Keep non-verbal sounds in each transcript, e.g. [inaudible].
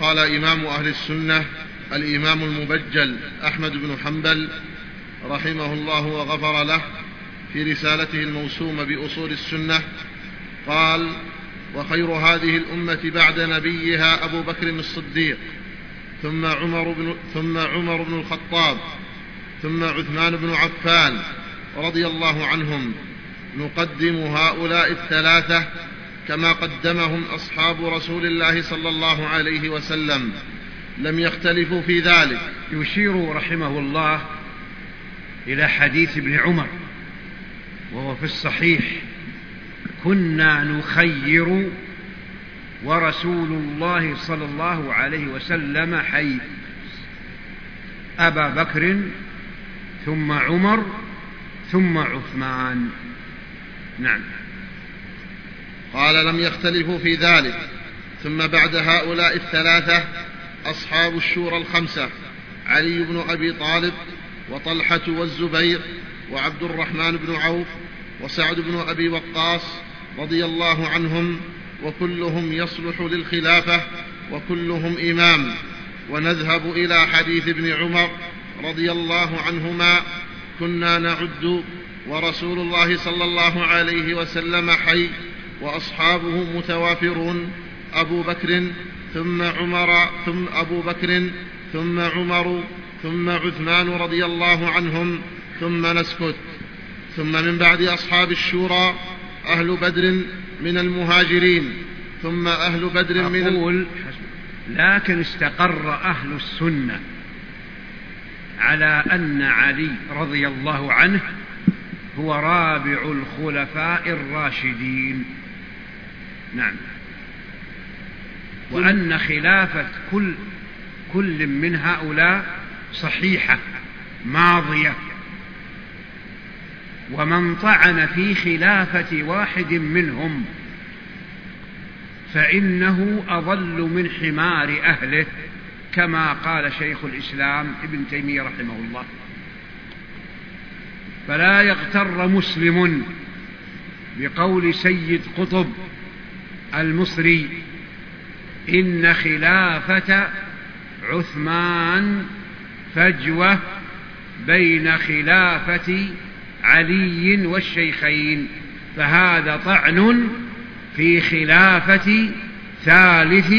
قال إمام أهل السنة الإمام المبجل أحمد بن حنبل رحمه الله وغفر له في رسالته الموسومة بأصول السنة قال وخير هذه الأمة بعد نبيها أبو بكر الصديق ثم عمر بن, ثم عمر بن الخطاب ثم عثمان بن عفان رضي الله عنهم نقدم هؤلاء الثلاثة كما قدمهم أصحاب رسول الله صلى الله عليه وسلم. لم يختلفوا في ذلك. يشير رحمه الله إلى حديث ابن عمر وهو في الصحيح. كنا نخير ورسول الله صلى الله عليه وسلم حي. أبا بكر ثم عمر ثم عثمان. نعم. قال لم يختلفوا في ذلك. ثم بعد هؤلاء الثلاثة أصحاب الشورى الخمسة علي بن أبي طالب وطلحة والزبير وعبد الرحمن بن عوف وسعد بن أبي وقاص رضي الله عنهم وكلهم يصلح للخلافة وكلهم إمام. ونذهب إلى حديث ابن عمر رضي الله عنهما كنا نعد ورسول الله صلى الله عليه وسلم حي وأصحابه متوافرون أبو بكر ثم عمر ثم أبو بكر ثم عمر ثم عثمان رضي الله عنهم ثم نسكت. ثم من بعد أصحاب الشورى أهل بدر من المهاجرين ثم أهل بدر من أقول لكن استقر أهل السنة على أن علي رضي الله عنه هو رابع الخلفاء الراشدين. نعم. وأن خلافة كل كل من هؤلاء صحيحة ماضية. ومن طعن في خلافة واحد منهم فإنه أضل من حمار أهله كما قال شيخ الإسلام ابن تيمية رحمه الله. فلا يغتر مسلم بقول سيد قطب المصري إن خلافة عثمان فجوة بين خلافة علي والشيخين فهذا طعن في خلافة ثالث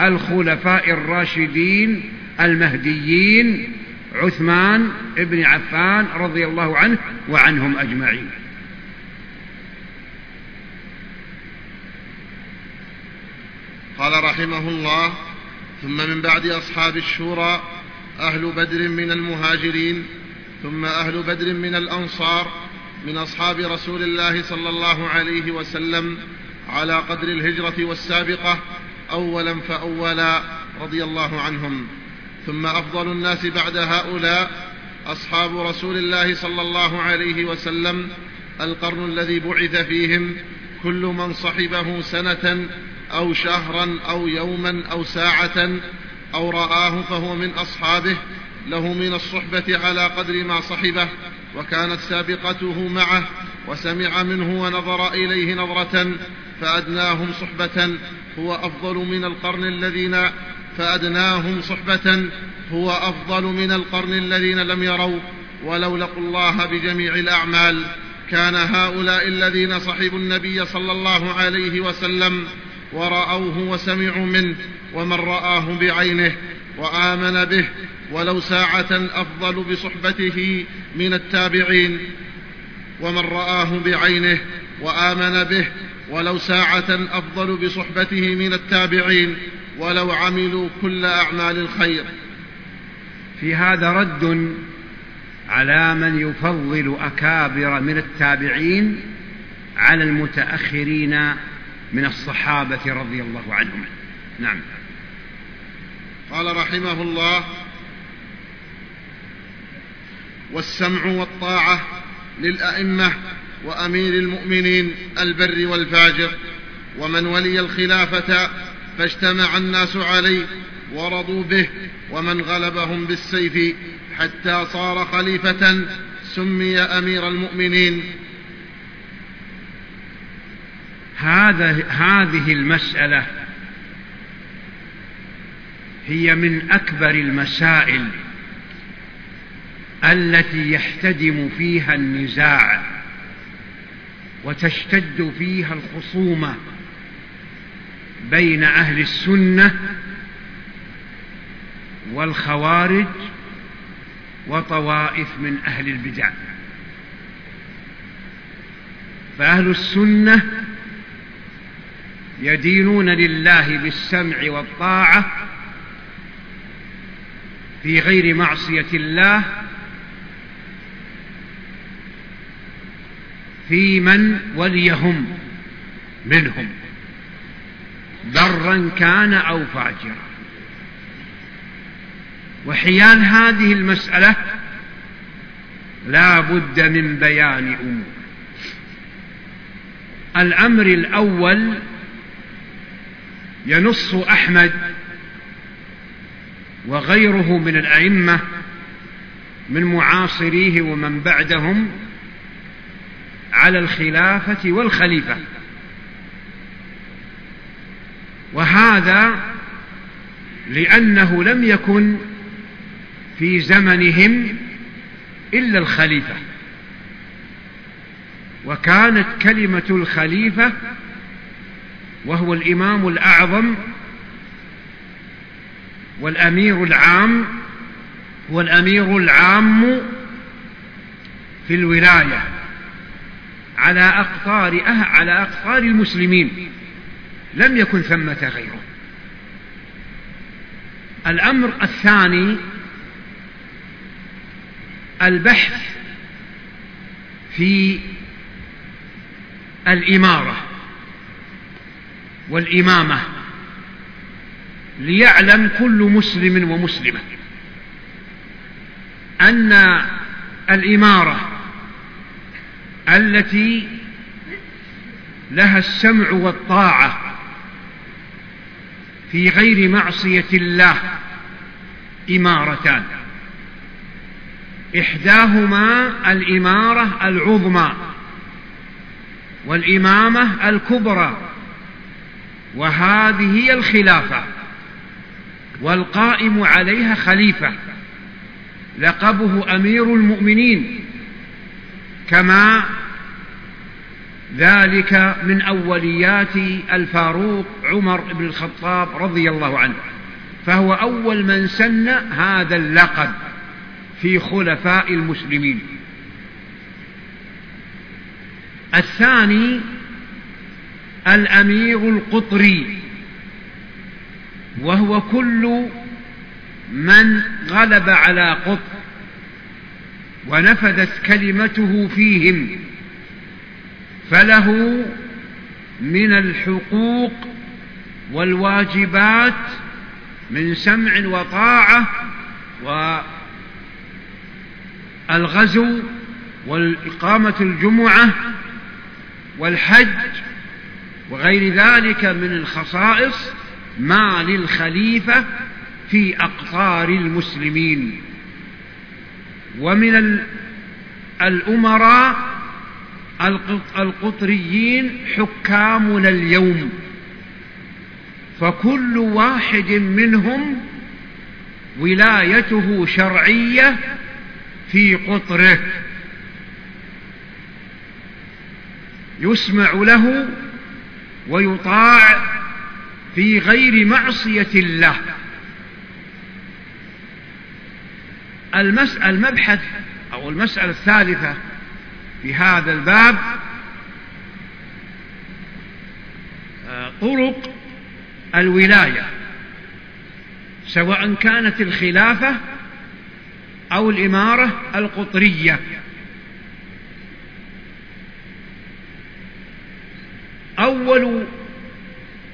الخلفاء الراشدين المهديين عثمان بن عفان رضي الله عنه وعنهم أجمعين. قال رحمه الله ثم من بعد أصحاب الشورى أهل بدر من المهاجرين ثم أهل بدر من الأنصار من أصحاب رسول الله صلى الله عليه وسلم على قدر الهجرة والسابقة أولا فأولا رضي الله عنهم. ثم أفضل الناس بعد هؤلاء أصحاب رسول الله صلى الله عليه وسلم القرن الذي بعث فيهم كل من صحبه سنة أو شهرا أو يوما أو ساعة أو رآه فهو من أصحابه له من الصحبة على قدر ما صحبه وكانت سابقته معه وسمع منه ونظر إليه نظرة فأدناهم صحبة هو أفضل من القرن الذين فأدناهم صحبة هو أفضل من القرن الذين لم يروا ولو لقوا الله بجميع الأعمال كان هؤلاء الذين صحبوا النبي صلى الله عليه وسلم ورأوه وسمعوا منه ومن رآه بعينه وآمن به ولو ساعة أفضل بصحبته من التابعين. ومن رآه بعينه وآمن به ولو ساعة أفضل بصحبته من التابعين ولو عملوا كل أعمال الخير. في هذا رد على من يفضل أكابر من التابعين على المتأخرين من الصحابة رضي الله عنهم نعم. قال رحمه الله والسمع والطاعة للأئمة وأمير المؤمنين البر والفاجر ومن ولي الخلافة فاجتمع الناس عليه ورضوا به ومن غلبهم بالسيف حتى صار خليفة سمي أمير المؤمنين هذا هذه المسألة هي من أكبر المسائل التي يحتدم فيها النزاع وتشتد فيها الخصومة بين أهل السنة والخوارج وطوائف من أهل البدع. فأهل السنة يدينون لله بالسمع والطاعة في غير معصية الله في من وليهم منهم برا كان أو فاجرا. وحيال هذه المسألة لا بد من بيان أمور. الأمر الأول ينص أحمد وغيره من الأئمة من معاصريه ومن بعدهم على الخلافة والخليفة. وهذا لأنه لم يكن في زمنهم إلا الخليفة. وكانت كلمة الخليفة وهو الإمام الأعظم والأمير العام والأمير العام في الولاية على أقطار أه على أقطار المسلمين لم يكن ثمة غيره. الأمر الثاني البحث في الإمارة. والإمامة ليعلم كل مسلم ومسلمة أن الإمارة التي لها السمع والطاعة في غير معصية الله إمارتان. إحداهما الإمارة العظمى والإمامة الكبرى وهذه هي الخلافة والقائم عليها خليفة لقبه أمير المؤمنين كما ذلك من أوليات الفاروق عمر بن الخطاب رضي الله عنه فهو أول من سن هذا اللقب في خلفاء المسلمين. الثاني الأمير القطري وهو كل من غلب على قطر ونفذت كلمته فيهم فله من الحقوق والواجبات من سمع وطاعة والغزو والإقامة الجمعة والحج وغير ذلك من الخصائص ما للخليفة في أقطار المسلمين. ومن الأمراء القطريين حكامنا اليوم. فكل واحد منهم ولايته شرعية في قطره. يسمع له ويطاع في غير معصية الله. المبحث أو المسألة الثالثة في هذا الباب آه، طرق الولاية سواء كانت الخلافة أو الإمارة القطرية. أول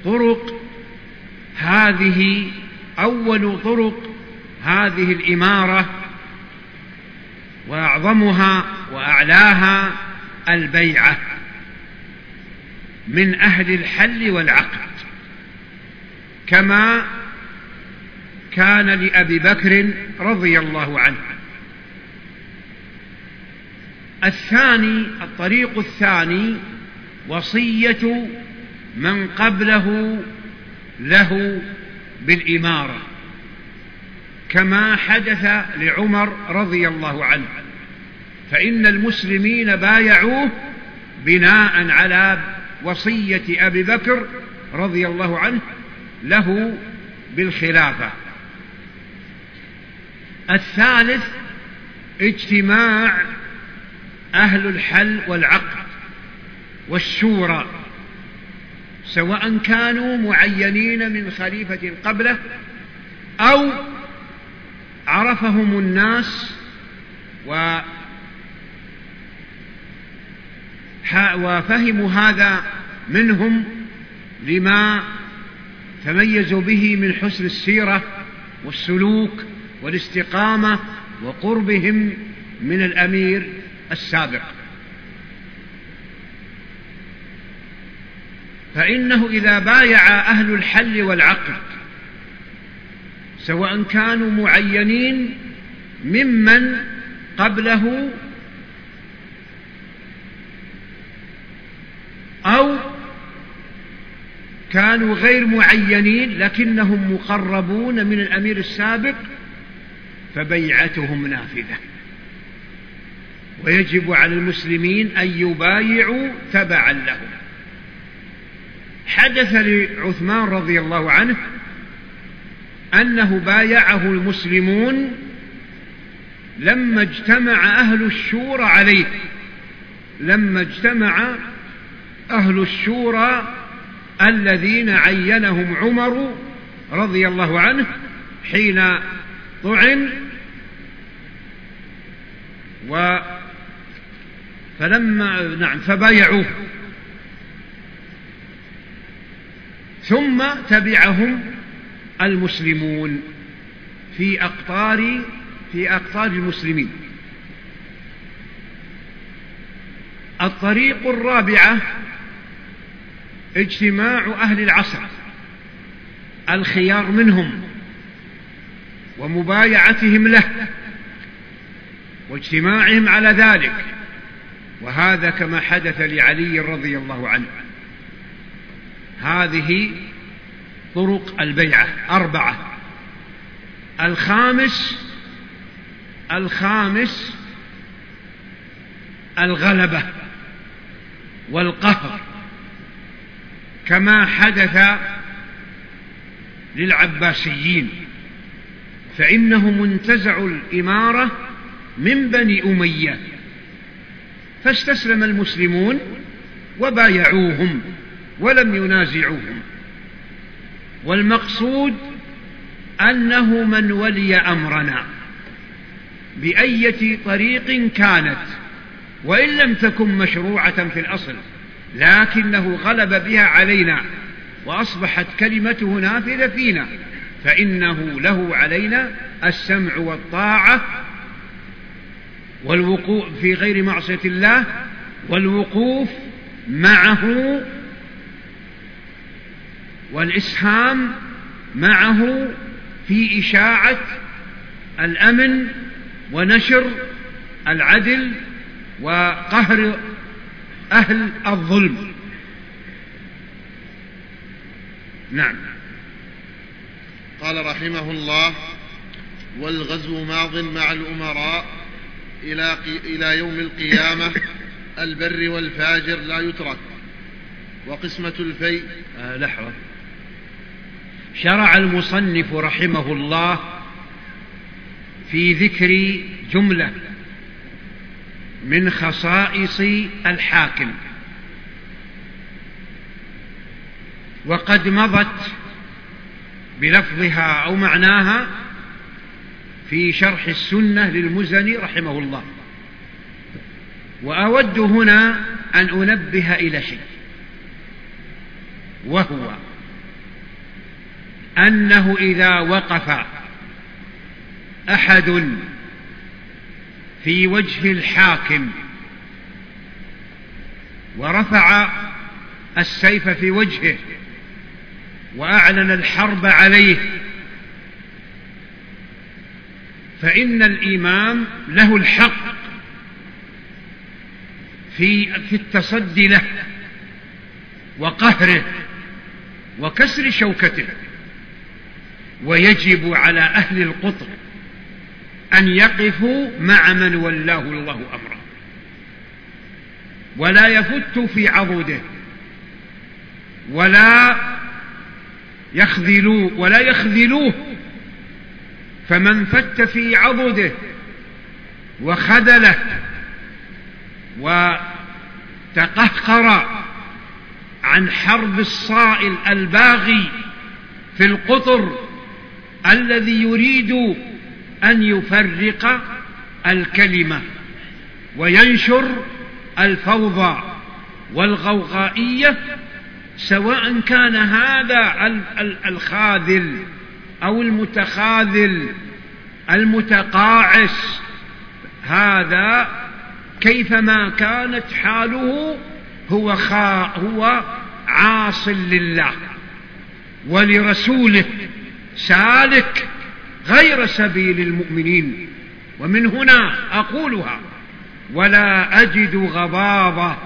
طرق هذه أول طرق هذه الإمارة وأعظمها وأعلاها البيعة من أهل الحل والعقد. كما كان لأبي بكر رضي الله عنه. الثاني الطريق الثاني وصية من قبله له بالإمارة كما حدث لعمر رضي الله عنه فإن المسلمين بايعوه بناء على وصية أبي بكر رضي الله عنه له بالخلافة. الثالث اجتماع أهل الحل والعقد والشورى. سواء كانوا معينين من خليفة قبله أو عرفهم الناس و وفهموا هذا منهم لما تميزوا به من حسن السيرة والسلوك والاستقامة وقربهم من الأمير السابق. فإنه إذا بايع أهل الحل والعقد سواء كانوا معينين ممن قبله أو كانوا غير معينين لكنهم مقربون من الأمير السابق فبيعتهم نافذة. ويجب على المسلمين أن يبايعوا تبعا لهم. حدث لعثمان رضي الله عنه أنه بايعه المسلمون لما اجتمع أهل الشورى عليه. لما اجتمع أهل الشورى الذين عينهم عمر رضي الله عنه حين طعن. و فلما نعم فبايعوه. ثم تبعهم المسلمون في أقطار في أقطار المسلمين. الطريق الرابعة اجتماع أهل العصر الخيار منهم ومبايعتهم له واجتماعهم على ذلك. وهذا كما حدث لعلي رضي الله عنه. هذه طرق البيعة أربعة. الخامس الخامس الغلبة والقهر. كما حدث للعباسيين فإنهم انتزعوا الإمارة من بني أمية فاستسلم المسلمون وبايعوهم. ولم ينازعوهم والمقصود أنه من ولي أمرنا بأية طريق كانت وإن لم تكن مشروعة في الأصل لكنه غلب بها علينا وأصبحت كلمته نافذة فينا فإنه له علينا السمع والطاعة والوقوف في غير معصية الله والوقوف معه والإسهام معه في إشاعة الأمن ونشر العدل وقهر أهل الظلم. نعم. قال رحمه الله والغزو ماض مع الأمراء إلى, إلى يوم القيامة البر والفاجر لا يترك. وقسمة الفيء آه لحظة. شرع المصنف رحمه الله في ذكر جملة من خصائص الحاكم. وقد مضت بلفظها أو معناها في شرح السنة للمزني رحمه الله. وأود هنا أن أنبه إلى شيء وهو أنه إذا وقف أحد في وجه الحاكم ورفع السيف في وجهه وأعلن الحرب عليه فإن الإمام له الحق في في التصدي له وقهره وكسر شوكته. ويجب على أهل القطر أن يقفوا مع من ولاه الله أمره ولا يفت في عضده. ولا يخذلوه. ولا يخذلوه. فمن فت في عضده وخذله وتقهقر عن حرب الصائل الباغي في القطر الذي يريد أن يفرق الكلمة وينشر الفوضى والغوغائية سواء كان هذا الخاذل أو المتخاذل المتقاعس هذا كيفما كانت حاله هو خا هو عاص لله ولرسوله. سالك غير سبيل المؤمنين. ومن هنا أقولها ولا أجد غضاضة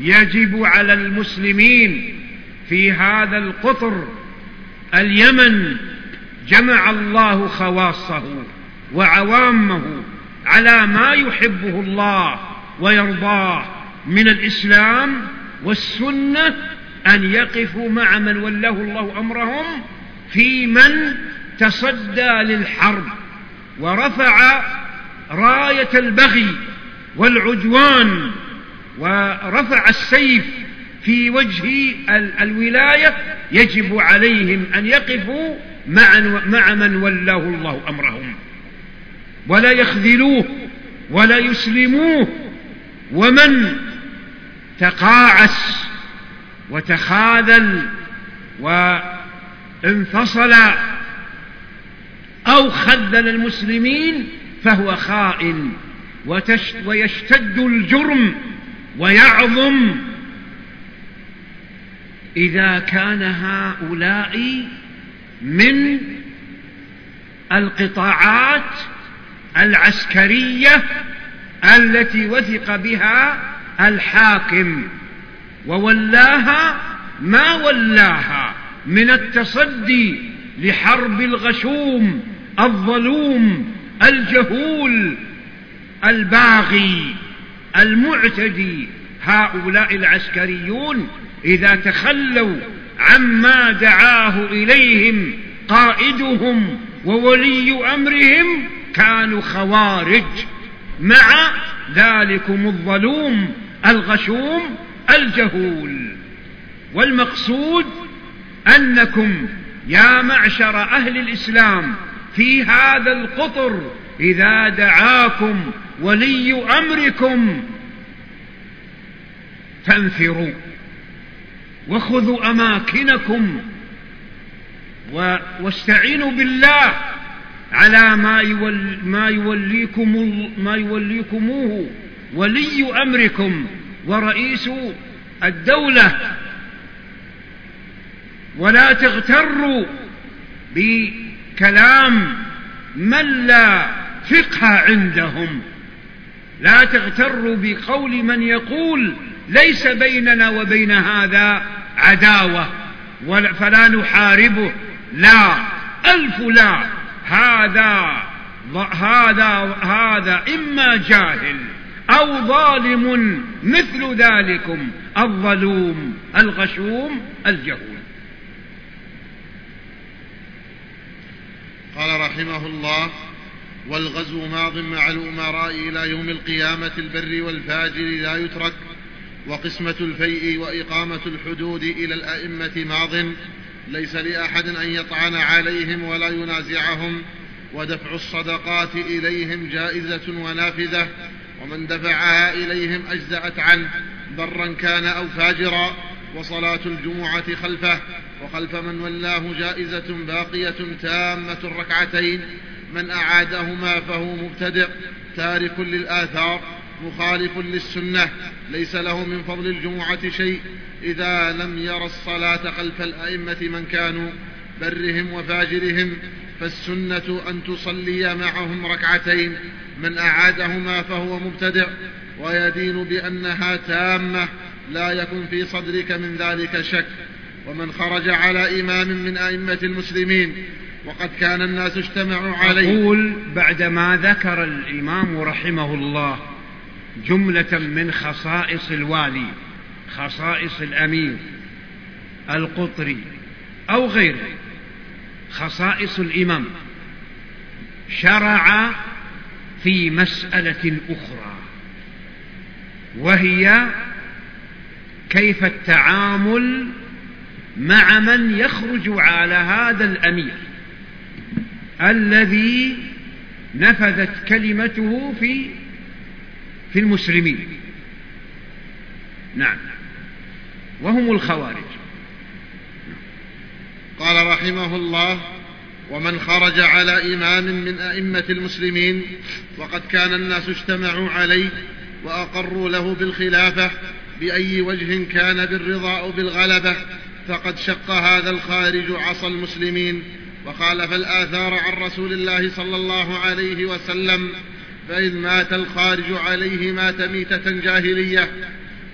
يجب على المسلمين في هذا القطر. اليمن جمع الله خواصه وعوامه على ما يحبه الله ويرضاه من الإسلام والسنة أن يقفوا مع من وله الله أمرهم في من تصدى للحرب ورفع راية البغي والعدوان ورفع السيف في وجه الولاية يجب عليهم أن يقفوا مع من ولاه الله أمرهم. ولا يخذلوه ولا يسلموه ومن تقاعس وتخاذل وانفصل أو خذل المسلمين فهو خائن ويشتد الجرم ويعظم. إذا كان هؤلاء من القطاعات العسكرية التي وثق بها الحاكم وولاها ما ولاها. من التصدي لحرب الغشوم الظلوم الجهول الباغي المعتدي. هؤلاء العسكريون إذا تخلوا عما دعاه إليهم قائدهم وولي أمرهم كانوا خوارج. مع ذلكم الظلوم الغشوم الجهول. والمقصود أنكم يا معشر أهل الإسلام في هذا القطر إذا دعاكم ولي أمركم فانفروا وخذوا أماكنكم واستعينوا بالله على ما, يول ما, يوليكم ما يوليكموه ولي أمركم ورئيس الدولة ولا تغتروا بكلام من لا فقه عندهم. لا تغتروا بقول من يقول ليس بيننا وبين هذا عداوة فلا نحاربه. لا ألف لا. هذا هذا هذا إما جاهل أو ظالم مثل ذلكم الظلوم الغشوم الجهول. قال رحمه الله والغزو ماض مع الأمراء إلى يوم القيامة البر والفاجر لا يترك وقسمة الفيء وإقامة الحدود إلى الأئمة ماض. ليس لأحد أن يطعن عليهم ولا ينازعهم ودفع الصدقات إليهم جائزة ونافذة ومن دفعها إليهم أجزأت عنه برا كان أو فاجرا وصلاة الجمعة خلفه وخلف من ولاه جائزة باقية تامة الركعتين من أعادهما فهو مبتدع تارك للآثار مخالف للسنة ليس له من فضل الجمعة شيء إذا لم ير الصلاة خلف الأئمة من كانوا برهم وفاجرهم فالسنة أن تصلي معهم ركعتين من أعادهما فهو مبتدع ويدين بأنها تامة لا يكن في صدرك من ذلك شك. ومن خرج على إمام من أئمة المسلمين وقد كان الناس اجتمعوا عليه. أقول بعدما ذكر الإمام رحمه الله جملة من خصائص الوالي خصائص الأمير القطري أو غيره خصائص الإمام شرع في مسألة أخرى وهي كيف التعامل مع من يخرج على هذا الأمير الذي نفذت كلمته في في المسلمين. نعم. وهم الخوارج. قال رحمه الله ومن خرج على إمام من أئمة المسلمين وقد كان الناس اجتمعوا عليه وأقروا له بالخلافة بأي وجه كان بالرضا أو بالغلبة. فقد شق هذا الخارج عصى المسلمين وخالف الآثار عن رسول الله صلى الله عليه وسلم فإن مات الخارج عليه مات ميتة جاهلية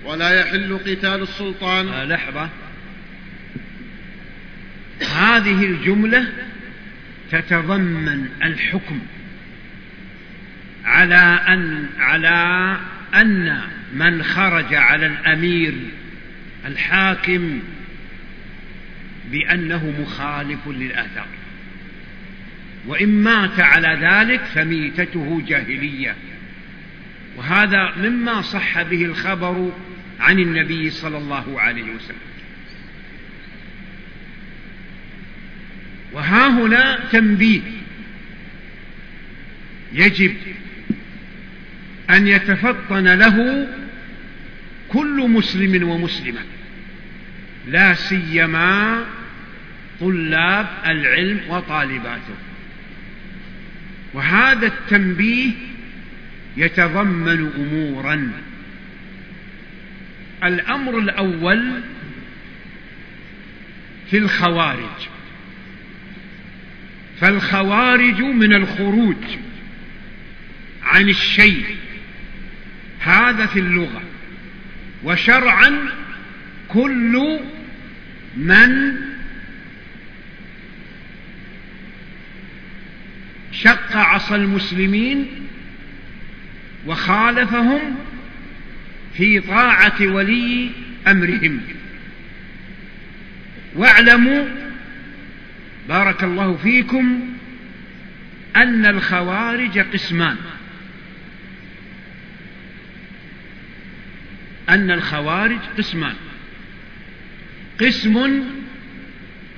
ولا يحل قتال السلطان. آه لحظة. هذه الجملة تتضمن الحكم على أن على أن من خرج على الأمير الحاكم بأنه مخالف للآثار. وإن مات على ذلك فميتته جاهلية. وهذا مما صح به الخبر عن النبي صلى الله عليه وسلم. وها هنا تنبيه. يجب أن يتفطن له كل مسلم ومسلمة. لا سيما طلاب العلم وطالباته. وهذا التنبيه يتضمن امورا. الأمر الأول في الخوارج. فالخوارج من الخروج عن الشيء. هذا في اللغة. وشرعا كل من شق عصا المسلمين وخالفهم في طاعة ولي أمرهم. واعلموا بارك الله فيكم أن الخوارج قسمان. أن الخوارج قسمان. قسم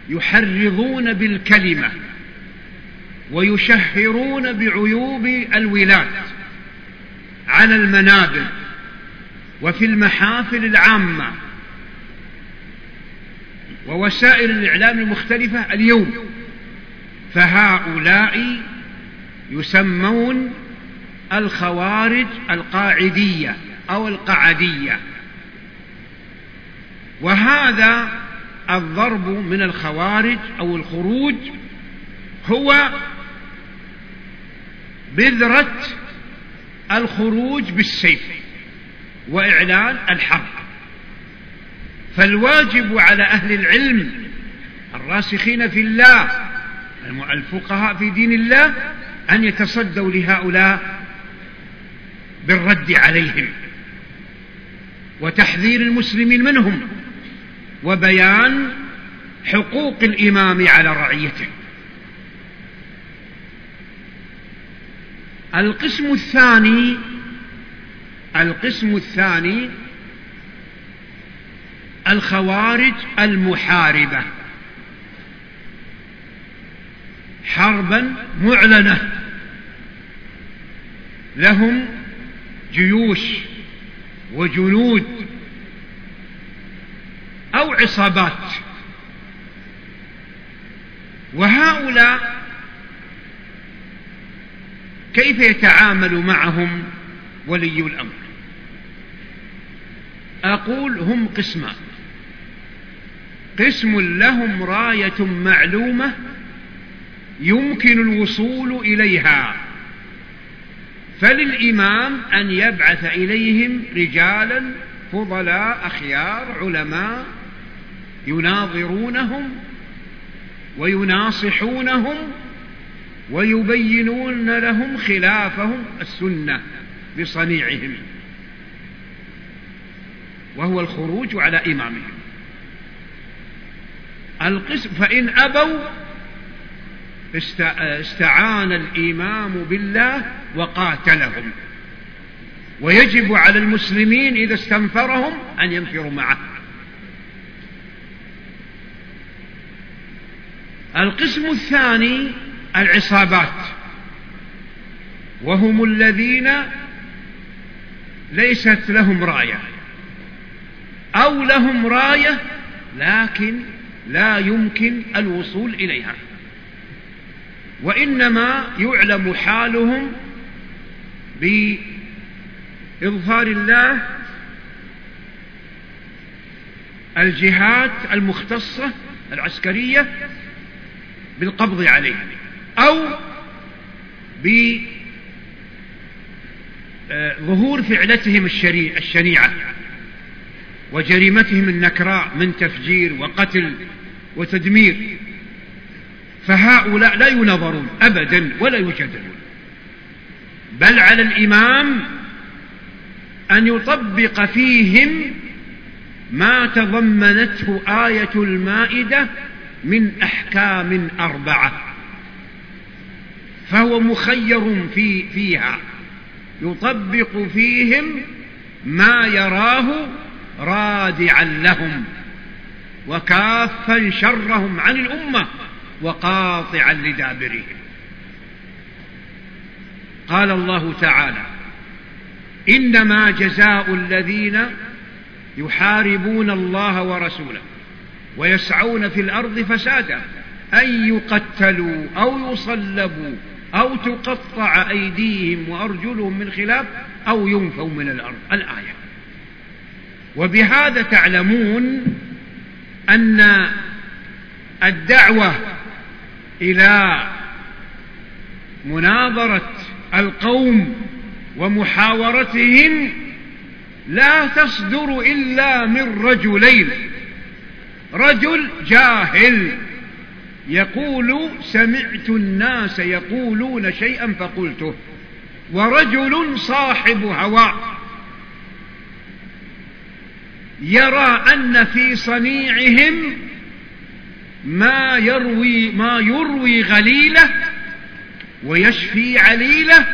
يحرضون بالكلمة. ويشهرون بعيوب الولاة على المنابر وفي المحافل العامة ووسائل الإعلام المختلفة اليوم. فهؤلاء يسمون الخوارج القاعدية أو القعدية. وهذا الضرب من الخوارج أو الخروج هو بذرة الخروج بالسيف وإعلان الحرب. فالواجب على أهل العلم الراسخين في الله الفقهاء في دين الله أن يتصدوا لهؤلاء بالرد عليهم وتحذير المسلمين منهم وبيان حقوق الإمام على رعيته. القسم الثاني القسم الثاني الخوارج المحاربة. حربا معلنة. لهم جيوش وجنود أو عصابات. وهؤلاء كيف يتعامل معهم ولي الأمر؟ أقول هم قسمان. قسم لهم راية معلومة يمكن الوصول إليها. فللإمام أن يبعث إليهم رجالا فضلاء أخيار علماء يناظرونهم ويناصحونهم ويبينون لهم خلافهم السنة بصنيعهم. وهو الخروج على إمامهم. القسم فإن أبوا استعان الإمام بالله وقاتلهم. ويجب على المسلمين إذا استنفرهم أن ينفروا معه. القسم الثاني العصابات. وهم الذين ليست لهم راية. أو لهم راية لكن لا يمكن الوصول إليها. وإنما يعلم حالهم بإظهار الله الجهات المختصة العسكرية بالقبض عليه أو بظهور فعلتهم الشنيعة وجريمتهم النكراء من تفجير وقتل وتدمير. فهؤلاء لا ينظرون أبدا ولا يجادلون بل على الإمام أن يطبق فيهم ما تضمنته آية المائدة من أحكام أربعة. فهو مخير في فيها يطبق فيهم ما يراه رادعا لهم وكافا شرهم عن الأمة وقاطعا لدابرهم. قال الله تعالى إنما جزاء الذين يحاربون الله ورسوله ويسعون في الأرض فسادا أن يقتلوا أو يصلبوا أو تقطع أيديهم وأرجلهم من خلاف أو ينفوا من الأرض. الآية. وبهذا تعلمون أن الدعوة إلى مناظرة القوم ومحاورتهم لا تصدر إلا من رجلين. رجل جاهل. يقول سمعت الناس يقولون شيئا فقلته ورجل صاحب هوى يرى أن في صنيعهم ما يروي ما يروي غليله ويشفي عليله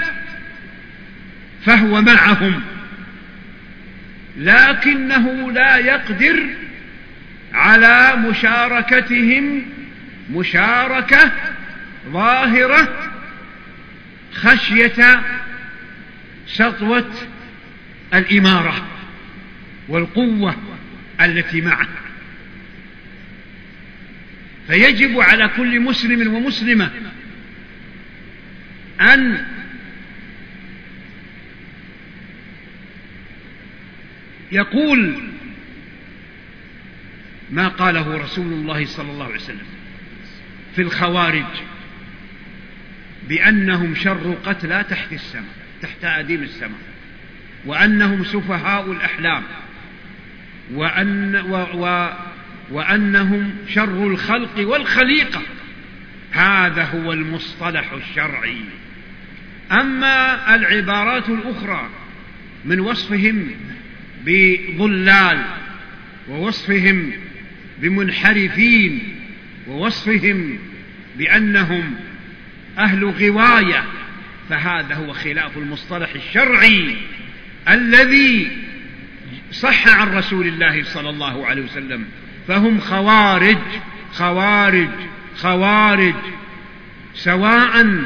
فهو معهم لكنه لا يقدر على مشاركتهم مشاركة ظاهرة خشية سطوة الإمارة والقوة التي معه. فيجب على كل مسلم ومسلمة أن يقول ما قاله رسول الله صلى الله عليه وسلم. في الخوارج بأنهم شر قتلى تحت السماء تحت أديم السماء وأنهم سفهاء الأحلام وأن و و وأنهم شر الخلق والخليقة. هذا هو المصطلح الشرعي. أما العبارات الأخرى من وصفهم بضلال ووصفهم بمنحرفين ووصفهم بأنهم أهل غواية فهذا هو خلاف المصطلح الشرعي الذي صح عن رسول الله صلى الله عليه وسلم فهم خوارج خوارج خوارج. سواء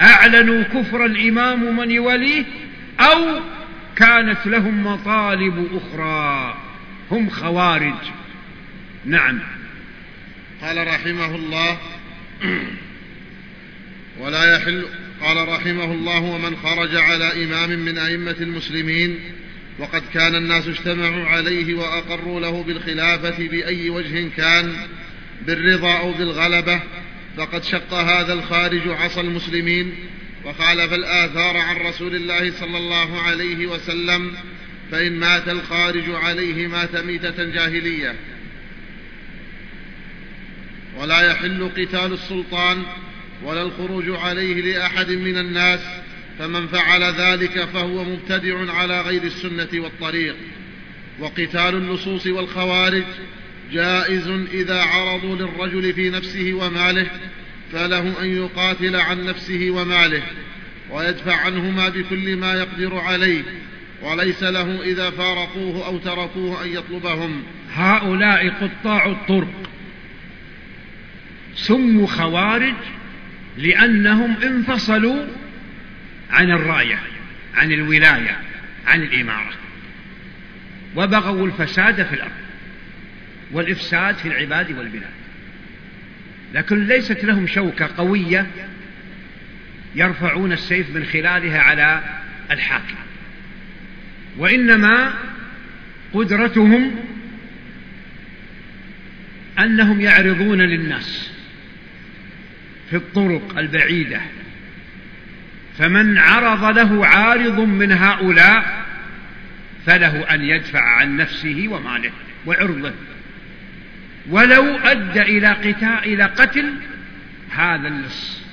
أعلنوا كفر الإمام من يوليه أو كانت لهم مطالب أخرى هم خوارج. نعم. قال رحمه الله [clears throat] ولا يحل قال رحمه الله ومن خرج على إمام من أئمة المسلمين وقد كان الناس اجتمعوا عليه وأقروا له بالخلافة بأي وجه كان بالرضا أو بالغلبة فقد شق هذا الخارج عصى المسلمين وخالف الآثار عن رسول الله صلى الله عليه وسلم فإن مات الخارج عليه مات ميتة جاهلية. ولا يحل قتال السلطان ولا الخروج عليه لأحد من الناس فمن فعل ذلك فهو مبتدع على غير السنة والطريق. وقتال اللصوص والخوارج جائز إذا عرضوا للرجل في نفسه وماله فله أن يقاتل عن نفسه وماله ويدفع عنهما بكل ما يقدر عليه وليس له إذا فارقوه أو تركوه أن يطلبهم. هؤلاء قطاع الطرق. سموا خوارج لأنهم انفصلوا عن الراية عن الولاية عن الإمارة. وبغوا الفساد في الأرض والإفساد في العباد والبلاد. لكن ليست لهم شوكة قوية يرفعون السيف من خلالها على الحاكم. وإنما قدرتهم أنهم يعرضون للناس. في الطرق البعيدة. فمن عرض له عارض من هؤلاء فله أن يدفع عن نفسه وماله وعرضه. ولو أدى إلى قتال إلى قتل هذا اللص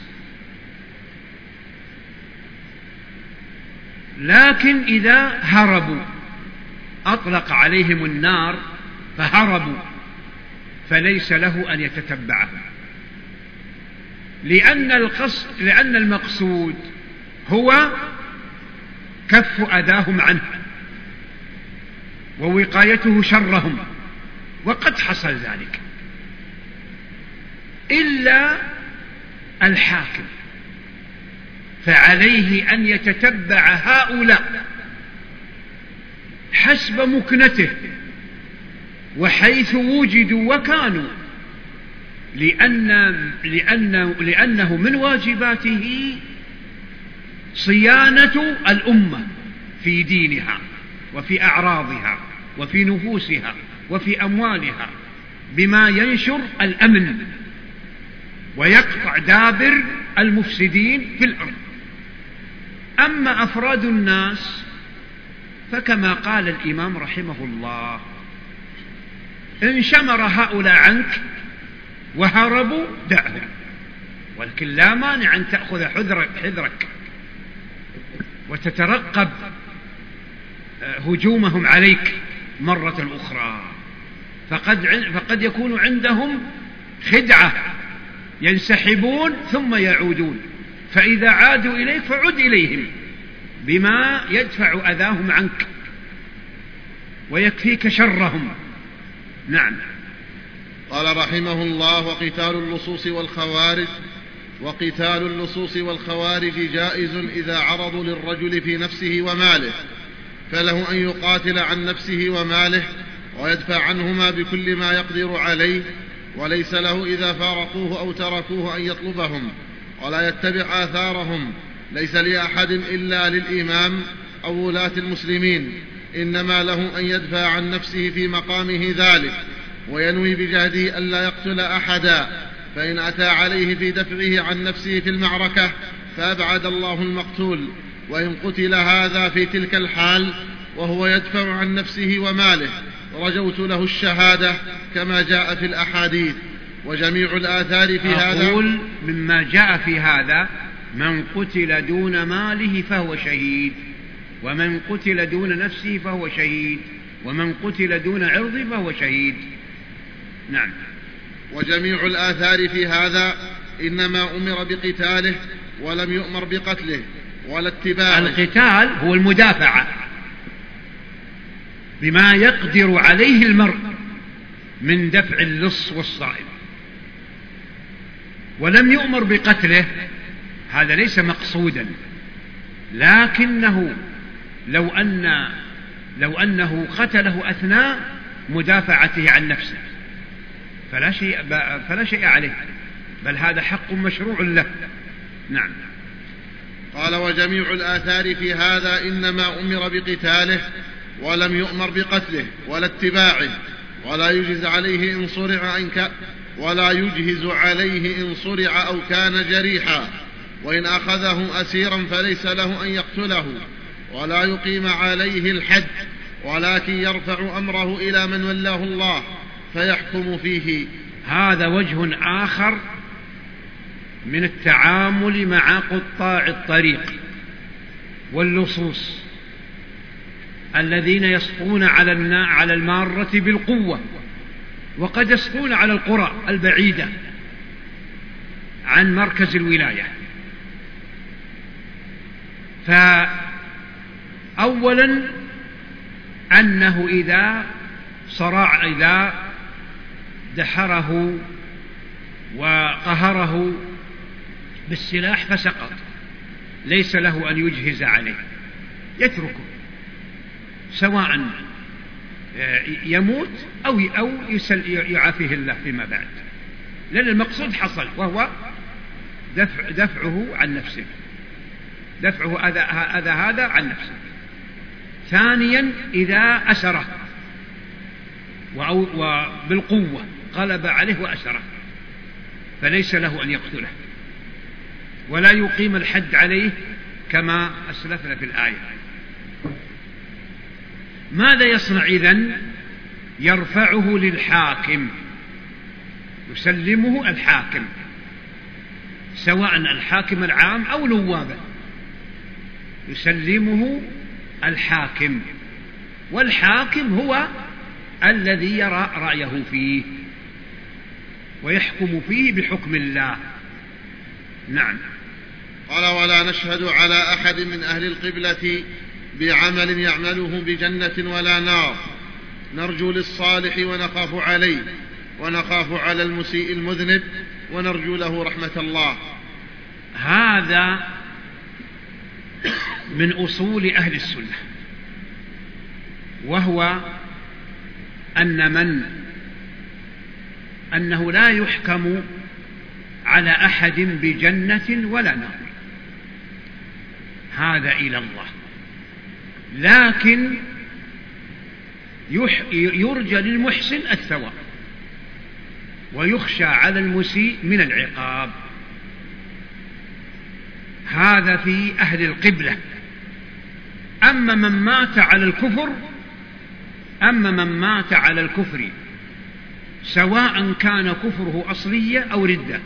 لكن إذا هربوا أطلق عليهم النار فهربوا فليس له أن يتتبعهم. لأن القصد لأن المقصود هو كف أذاهم عنه ووقايته شرهم وقد حصل ذلك. إلا الحاكم فعليه أن يتتبع هؤلاء حسب مكنته وحيث وجدوا وكانوا لأن لأن لأنه من واجباته صيانة الأمة في دينها وفي أعراضها وفي نفوسها وفي أموالها بما ينشر الأمن ويقطع دابر المفسدين في الأرض. أما أفراد الناس فكما قال الإمام رحمه الله إن شمر هؤلاء عنك وهربوا دعهم ولكن لا مانع أن تأخذ حذرك, حذرك. وتترقب آه، هجومهم عليك مرة أخرى. فقد, فقد يكون عندهم خدعة ينسحبون ثم يعودون. فإذا عادوا إليك فعد إليهم بما يدفع أذاهم عنك ويكفيك شرهم. نعم. قال رحمه الله وقتال اللصوص والخوارج وقتال اللصوص والخوارج جائز إذا عرضوا للرجل في نفسه وماله فله أن يقاتل عن نفسه وماله ويدفع عنهما بكل ما يقدر عليه وليس له إذا فارقوه أو تركوه أن يطلبهم ولا يتبع آثارهم ليس لأحد إلا للإمام أو ولاة المسلمين إنما له أن يدفع عن نفسه في مقامه ذلك. وينوي بجهده ألا يقتل أحدا فإن أتى عليه في دفعه عن نفسه في المعركة فأبعد الله المقتول وإن قتل هذا في تلك الحال وهو يدفع عن نفسه وماله رجوت له الشهادة كما جاء في الأحاديث. وجميع الآثار في هذا أقول مما جاء في هذا من قتل دون ماله فهو شهيد ومن قتل دون نفسه فهو شهيد ومن قتل دون عرضه فهو شهيد. نعم. وجميع الآثار في هذا إنما أمر بقتاله ولم يؤمر بقتله ولا اتباعه. القتال هو المدافعة بما يقدر عليه المرء من دفع اللص والصائب ولم يؤمر بقتله هذا ليس مقصودا لكنه لو أن لو أنه قتله أثناء مدافعته عن نفسه. فلا شيء فلا شيء عليه. بل هذا حق مشروع له. نعم. قال وجميع الآثار في هذا إنما أمر بقتاله ولم يؤمر بقتله ولا اتباعه ولا يجز عليه إن صرع إن ك... ولا يجهز عليه إن صرع أو كان جريحا. وإن أخذه أسيرا فليس له أن يقتله ولا يقيم عليه الحد ولكن يرفع أمره إلى من ولاه الله. فيحكم فيه. هذا وجه آخر من التعامل مع قطاع الطريق واللصوص الذين يسطون على على المارة بالقوة وقد يسطون على القرى البعيدة عن مركز الولاية. فأولا أنه إذا صراع إذا دحره وقهره بالسلاح فسقط. ليس له أن يجهز عليه. يتركه. سواء آه، يموت أو أو يعافيه الله فيما بعد. لأن المقصود حصل وهو دفع دفعه عن نفسه. دفعه أذى, هذا عن نفسه. ثانيا إذا أسره. وبالقوة. غلب عليه وأسره فليس له أن يقتله. ولا يقيم الحد عليه كما أسلفنا في الآية. ماذا يصنع إذن؟ يرفعه للحاكم يسلمه الحاكم سواء الحاكم العام أو نوابه يسلمه الحاكم والحاكم هو الذي يرى رأيه فيه. ويحكم فيه بحكم الله. نعم. قال ولا نشهد على أحد من أهل القبلة بعمل يعمله بجنة ولا نار. نرجو للصالح ونخاف عليه ونخاف على المسيء المذنب ونرجو له رحمة الله. هذا من أصول أهل السنة وهو أن من أنه لا يحكم على أحد بجنة ولا نار. هذا إلى الله. لكن يرجى للمحسن الثواب ويخشى على المسيء من العقاب. هذا في أهل القبلة. أما من مات على الكفر أما من مات على الكفر سواء كان كفره أصلية أو ردة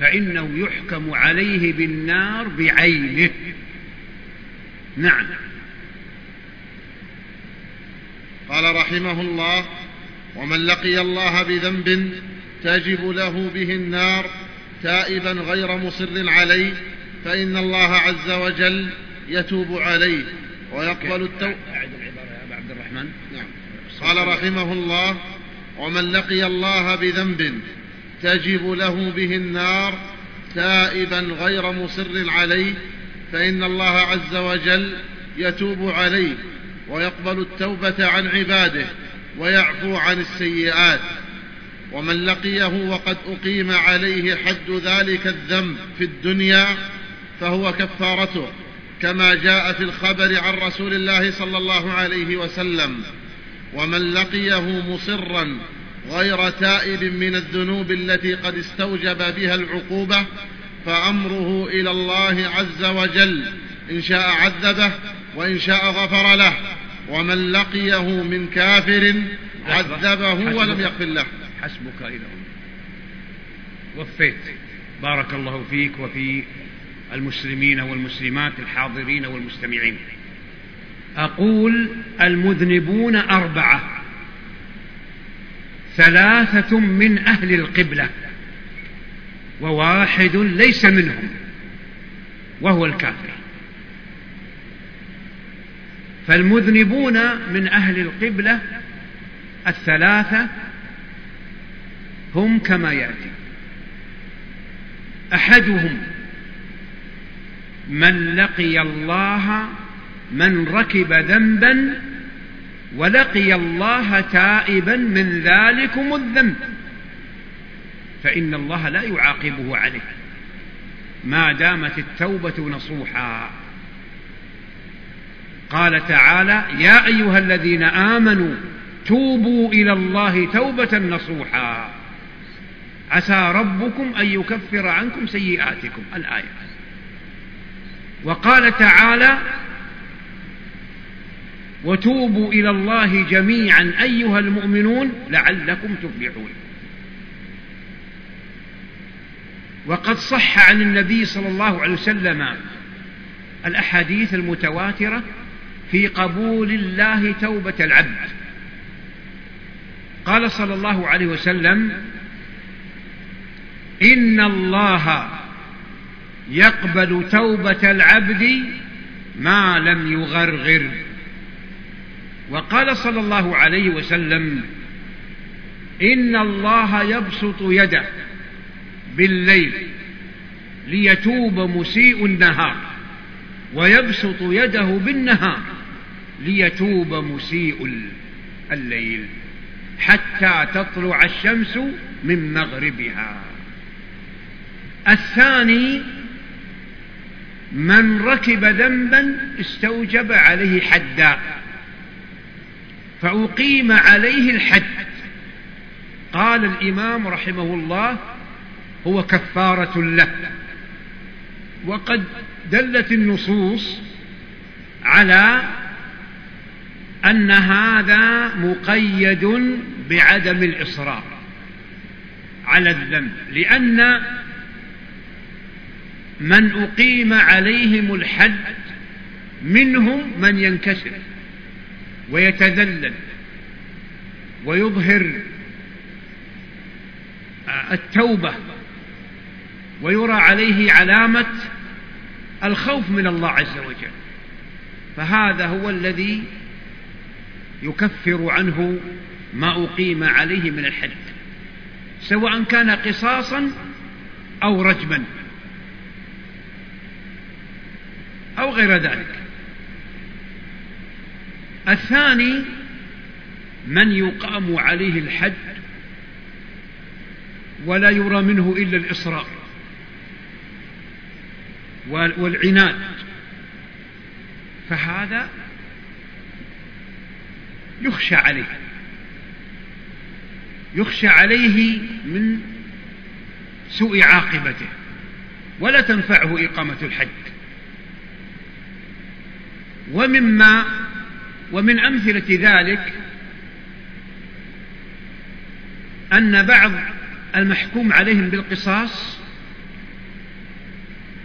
فإنه يحكم عليه بالنار بعينه. نعم. قال رحمه الله ومن لقي الله بذنب تجب له به النار تائبا غير مصر عليه فإن الله عز وجل يتوب عليه ويقبل التوبة نعم. قال رحمه الله ومن لقي الله بذنب تجب له به النار تائبا غير مصر عليه فإن الله عز وجل يتوب عليه ويقبل التوبة عن عباده ويعفو عن السيئات. ومن لقيه وقد أقيم عليه حد ذلك الذنب في الدنيا فهو كفارته كما جاء في الخبر عن رسول الله صلى الله عليه وسلم. ومن لقيه مصرا غير تائب من الذنوب التي قد استوجب بها العقوبة فأمره إلى الله عز وجل. إن شاء عذبه وإن شاء غفر له. ومن لقيه من كافر عذبه ولم يغفر له. حسبك إلى وفيت. بارك الله فيك وفي المسلمين والمسلمات الحاضرين والمستمعين. أقول المذنبون أربعة. ثلاثة من أهل القبلة وواحد ليس منهم وهو الكافر. فالمذنبون من أهل القبلة الثلاثة هم كما يأتي. أحدهم من لقي الله من ركب ذنبا ولقي الله تائبا من ذلكم الذنب. فإن الله لا يعاقبه عليه. ما دامت التوبة نصوحا. قال تعالى يا أيها الذين آمنوا توبوا إلى الله توبة نصوحا. عسى ربكم أن يكفر عنكم سيئاتكم. الآية. وقال تعالى وتوبوا إلى الله جميعا أيها المؤمنون لعلكم تفلحون. وقد صح عن النبي صلى الله عليه وسلم الأحاديث المتواترة في قبول الله توبة العبد. قال صلى الله عليه وسلم إن الله يقبل توبة العبد ما لم يغرغر. وقال صلى الله عليه وسلم إن الله يبسط يده بالليل ليتوب مسيء النهار ويبسط يده بالنهار ليتوب مسيء الليل حتى تطلع الشمس من مغربها. الثاني من ركب ذنبا استوجب عليه حدا فأقيم عليه الحد. قال الإمام رحمه الله هو كفارة له. وقد دلت النصوص على أن هذا مقيد بعدم الإصرار على الذنب لأن من أقيم عليهم الحد منهم من ينكسر. ويتذلل ويظهر التوبة ويرى عليه علامة الخوف من الله عز وجل. فهذا هو الذي يكفر عنه ما أقيم عليه من الحد سواء كان قصاصا أو رجما أو غير ذلك. الثاني من يقام عليه الحد ولا يرى منه إلا الإصرار والعناد. فهذا يخشى عليه. يخشى عليه من سوء عاقبته. ولا تنفعه إقامة الحد ومما ومن أمثلة ذلك أن بعض المحكوم عليهم بالقصاص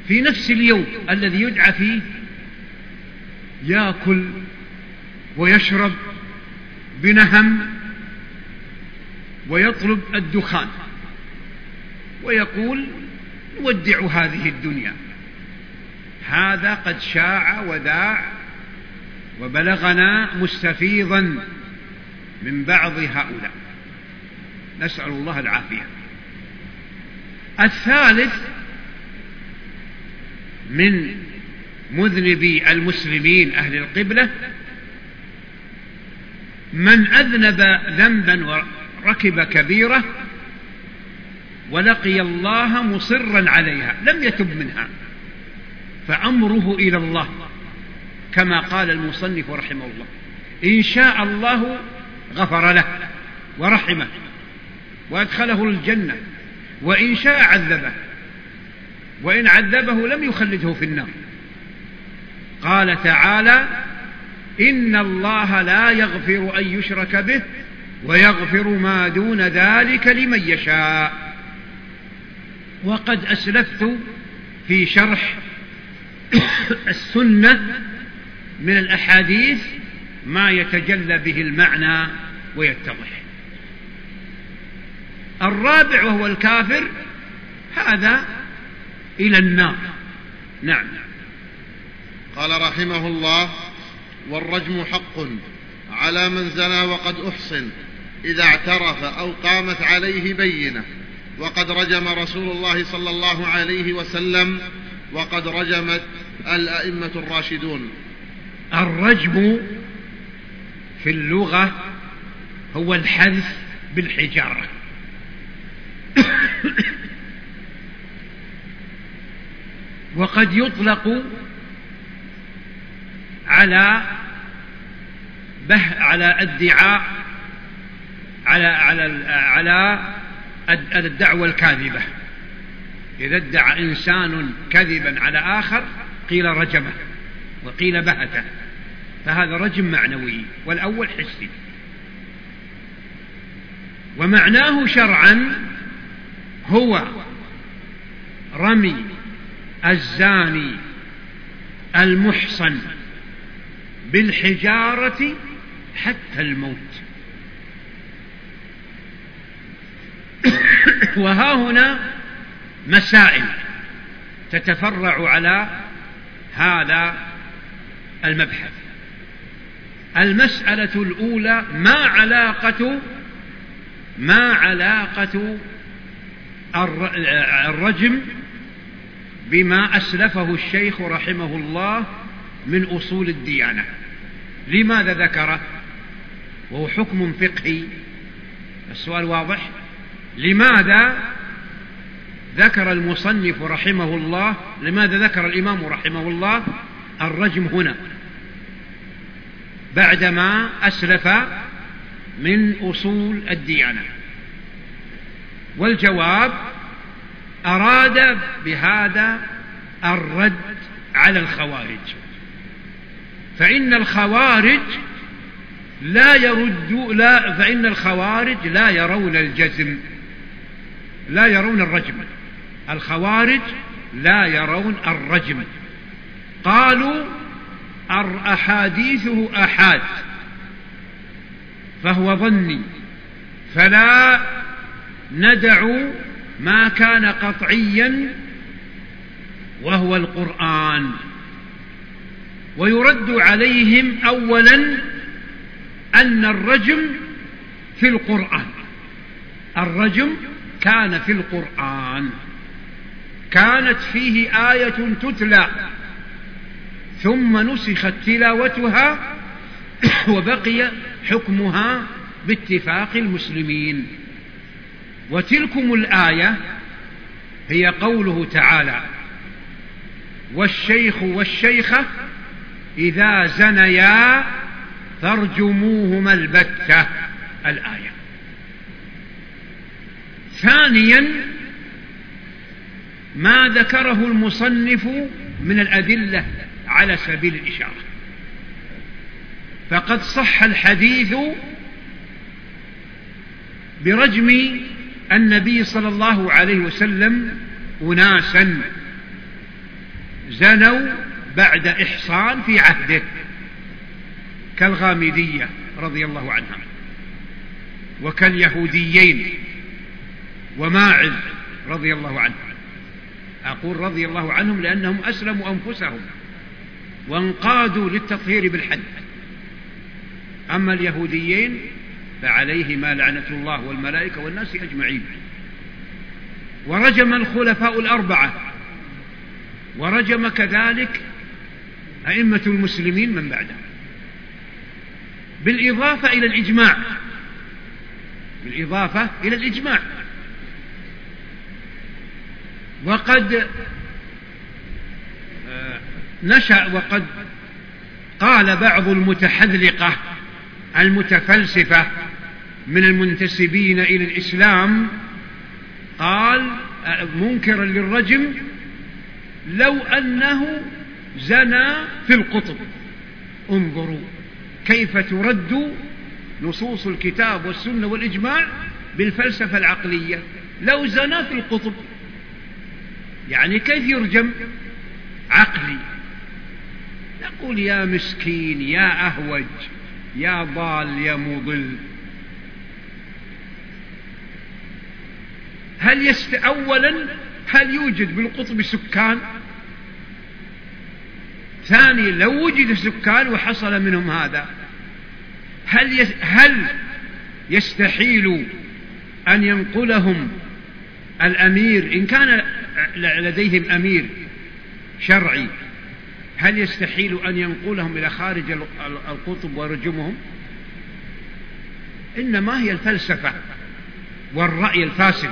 في نفس اليوم الذي يدعى فيه يأكل ويشرب بنهم ويطلب الدخان ويقول نودع هذه الدنيا. هذا قد شاع وذاع وبلغنا مستفيضا من بعض هؤلاء. نسأل الله العافية. الثالث من مذنبي المسلمين أهل القبلة من أذنب ذنبا وركب كبيرة ولقي الله مصرا عليها لم يتب منها فأمره إلى الله. كما قال المصنف رحمه الله. إن شاء الله غفر له ورحمه وأدخله الجنة وإن شاء عذبه وإن عذبه لم يخلده في النار. قال تعالى إن الله لا يغفر أن يشرك به ويغفر ما دون ذلك لمن يشاء. وقد أسلفت في شرح [coughs] السنة من الأحاديث ما يتجلى به المعنى ويتضح. الرابع وهو الكافر هذا إلى النار. نعم. قال رحمه الله والرجم حق على من زنى وقد أحصن إذا اعترف أو قامت عليه بينة. وقد رجم رسول الله صلى الله عليه وسلم وقد رجمت الأئمة الراشدون. الرجم في اللغة هو الحذف بالحجارة. [coughs] وقد يطلق على به على ادعاء على على على الدعوة الكاذبة. إذا ادعى إنسان كذبا على آخر قيل رجمه وقيل بهته فهذا رجم معنوي والأول حسي. ومعناه شرعا هو رمي الزاني المحصن بالحجارة حتى الموت. [coughs] وها هنا مسائل تتفرع على هذا المبحث. المسألة الأولى ما علاقة ما علاقة الرجم بما أسلفه الشيخ رحمه الله من أصول الديانة؟ لماذا ذكره وهو حكم فقهي. السؤال واضح. لماذا ذكر المصنف رحمه الله لماذا ذكر الإمام رحمه الله الرجم هنا. بعدما أسلف من أصول الديانة. والجواب أراد بهذا الرد على الخوارج. فإن الخوارج لا يرد لا فإن الخوارج لا يرون الجزم لا يرون الرجم. الخوارج لا يرون الرجم. قالوا أحاديثه أحاد فهو ظني فلا ندع ما كان قطعيا وهو القرآن ويرد عليهم أولا أن الرجم في القرآن الرجم كان في القرآن كانت فيه آية تتلى ثم نسخت تلاوتها [coughs] وبقي حكمها باتفاق المسلمين. وتلكم الآية هي قوله تعالى والشيخ والشيخة إذا زنيا فارجموهما البتة. الآية. ثانيا ما ذكره المصنف من الأدلة على سبيل الإشارة. فقد صح الحديث برجم النبي صلى الله عليه وسلم أناسا زنوا بعد إحصان في عهده كالغامدية رضي الله عنها وكاليهوديين وماعز رضي الله عنه. أقول رضي الله عنهم لأنهم أسلموا أنفسهم. وانقادوا للتطهير بالحد. أما اليهوديين فعليهما لعنة الله والملائكة والناس أجمعين. ورجم الخلفاء الأربعة. ورجم كذلك أئمة المسلمين من بعدهم. بالإضافة إلى الإجماع. بالإضافة إلى الإجماع. وقد نشأ وقد قال بعض المتحذلقة المتفلسفة من المنتسبين إلى الإسلام قال منكرا للرجم لو أنه زنى في القطب. انظروا كيف ترد نصوص الكتاب والسنة والإجماع بالفلسفة العقلية. لو زنى في القطب. يعني كيف يرجم؟ عقلي. نقول يا مسكين يا أهوج يا ضال يا مضل. هل يست أولا؟ هل يوجد بالقطب سكان؟ ثاني لو وجد سكان وحصل منهم هذا هل يس هل يستحيل أن ينقلهم الأمير؟ إن كان لديهم أمير شرعي هل يستحيل أن ينقلهم إلى خارج القطب ويرجمهم؟ إنما هي الفلسفة والرأي الفاسد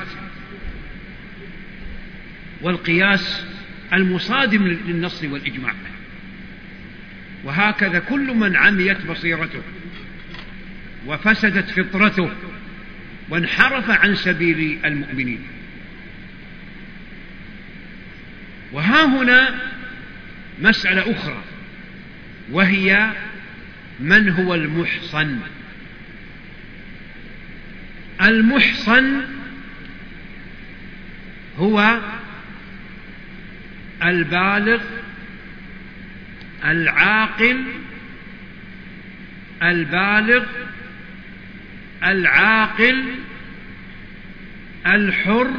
والقياس المصادم للنص والإجماع. وهكذا كل من عميت بصيرته وفسدت فطرته وانحرف عن سبيل المؤمنين. وها هنا مسألة أخرى وهي من هو المحصن؟ المحصن هو البالغ العاقل البالغ العاقل الحر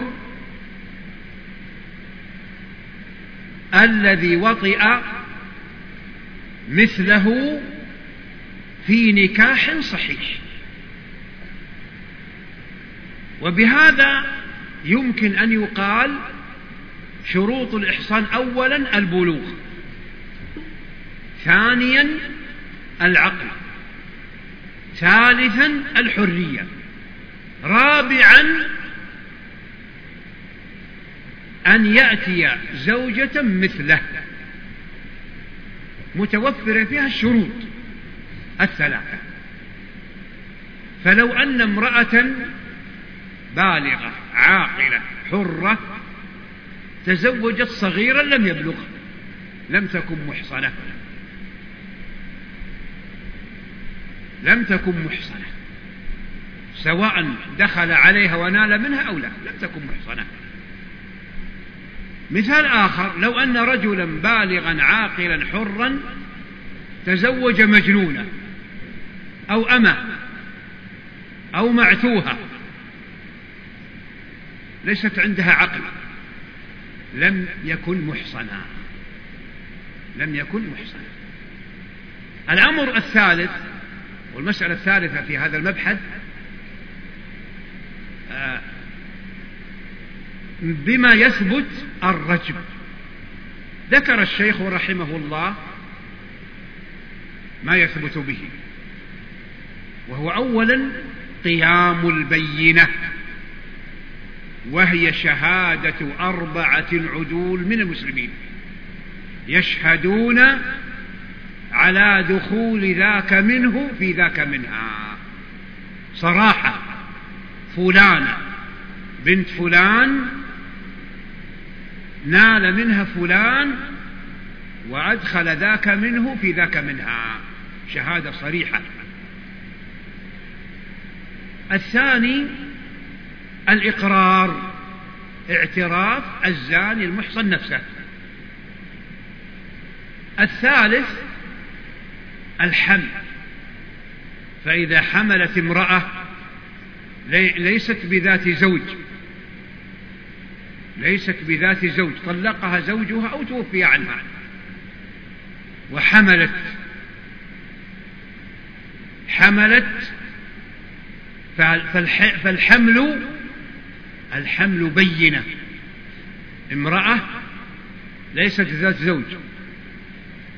الذي وطئ مثله في نكاح صحيح. وبهذا يمكن أن يقال شروط الإحصان أولا البلوغ ثانيا العقل ثالثا الحرية رابعا أن يأتي زوجة مثله. متوفرة فيها الشروط. الثلاثة. فلو أن امرأة بالغة عاقلة حرة تزوجت صغيرا لم يبلغ. لم تكن محصنة. لم تكن محصنة. سواء دخل عليها ونال منها أو لا لم تكن محصنة. مثال آخر لو أن رجلا بالغا عاقلا حرا تزوج مجنونة أو أمة أو معتوهة ليست عندها عقل لم يكن محصنا لم يكن محصنا. الأمر الثالث والمسألة الثالثة في هذا المبحث آه، بما يثبت الرجم ذكر الشيخ رحمه الله ما يثبت به وهو أولا قيام البينة وهي شهادة أربعة عدول من المسلمين يشهدون على دخول ذاك منه في ذاك منها. صراحة فلانة بنت فلان نال منها فلان وأدخل ذاك منه في ذاك منها. شهادة صريحة. الثاني الإقرار اعتراف الزاني المحصن نفسه. الثالث الحمل. فإذا حملت امرأة ليست بذات زوج ليست بذات زوج طلقها زوجها أو توفي عنها. وحملت حملت فالحمل الحمل بينة. امرأة ليست ذات زوج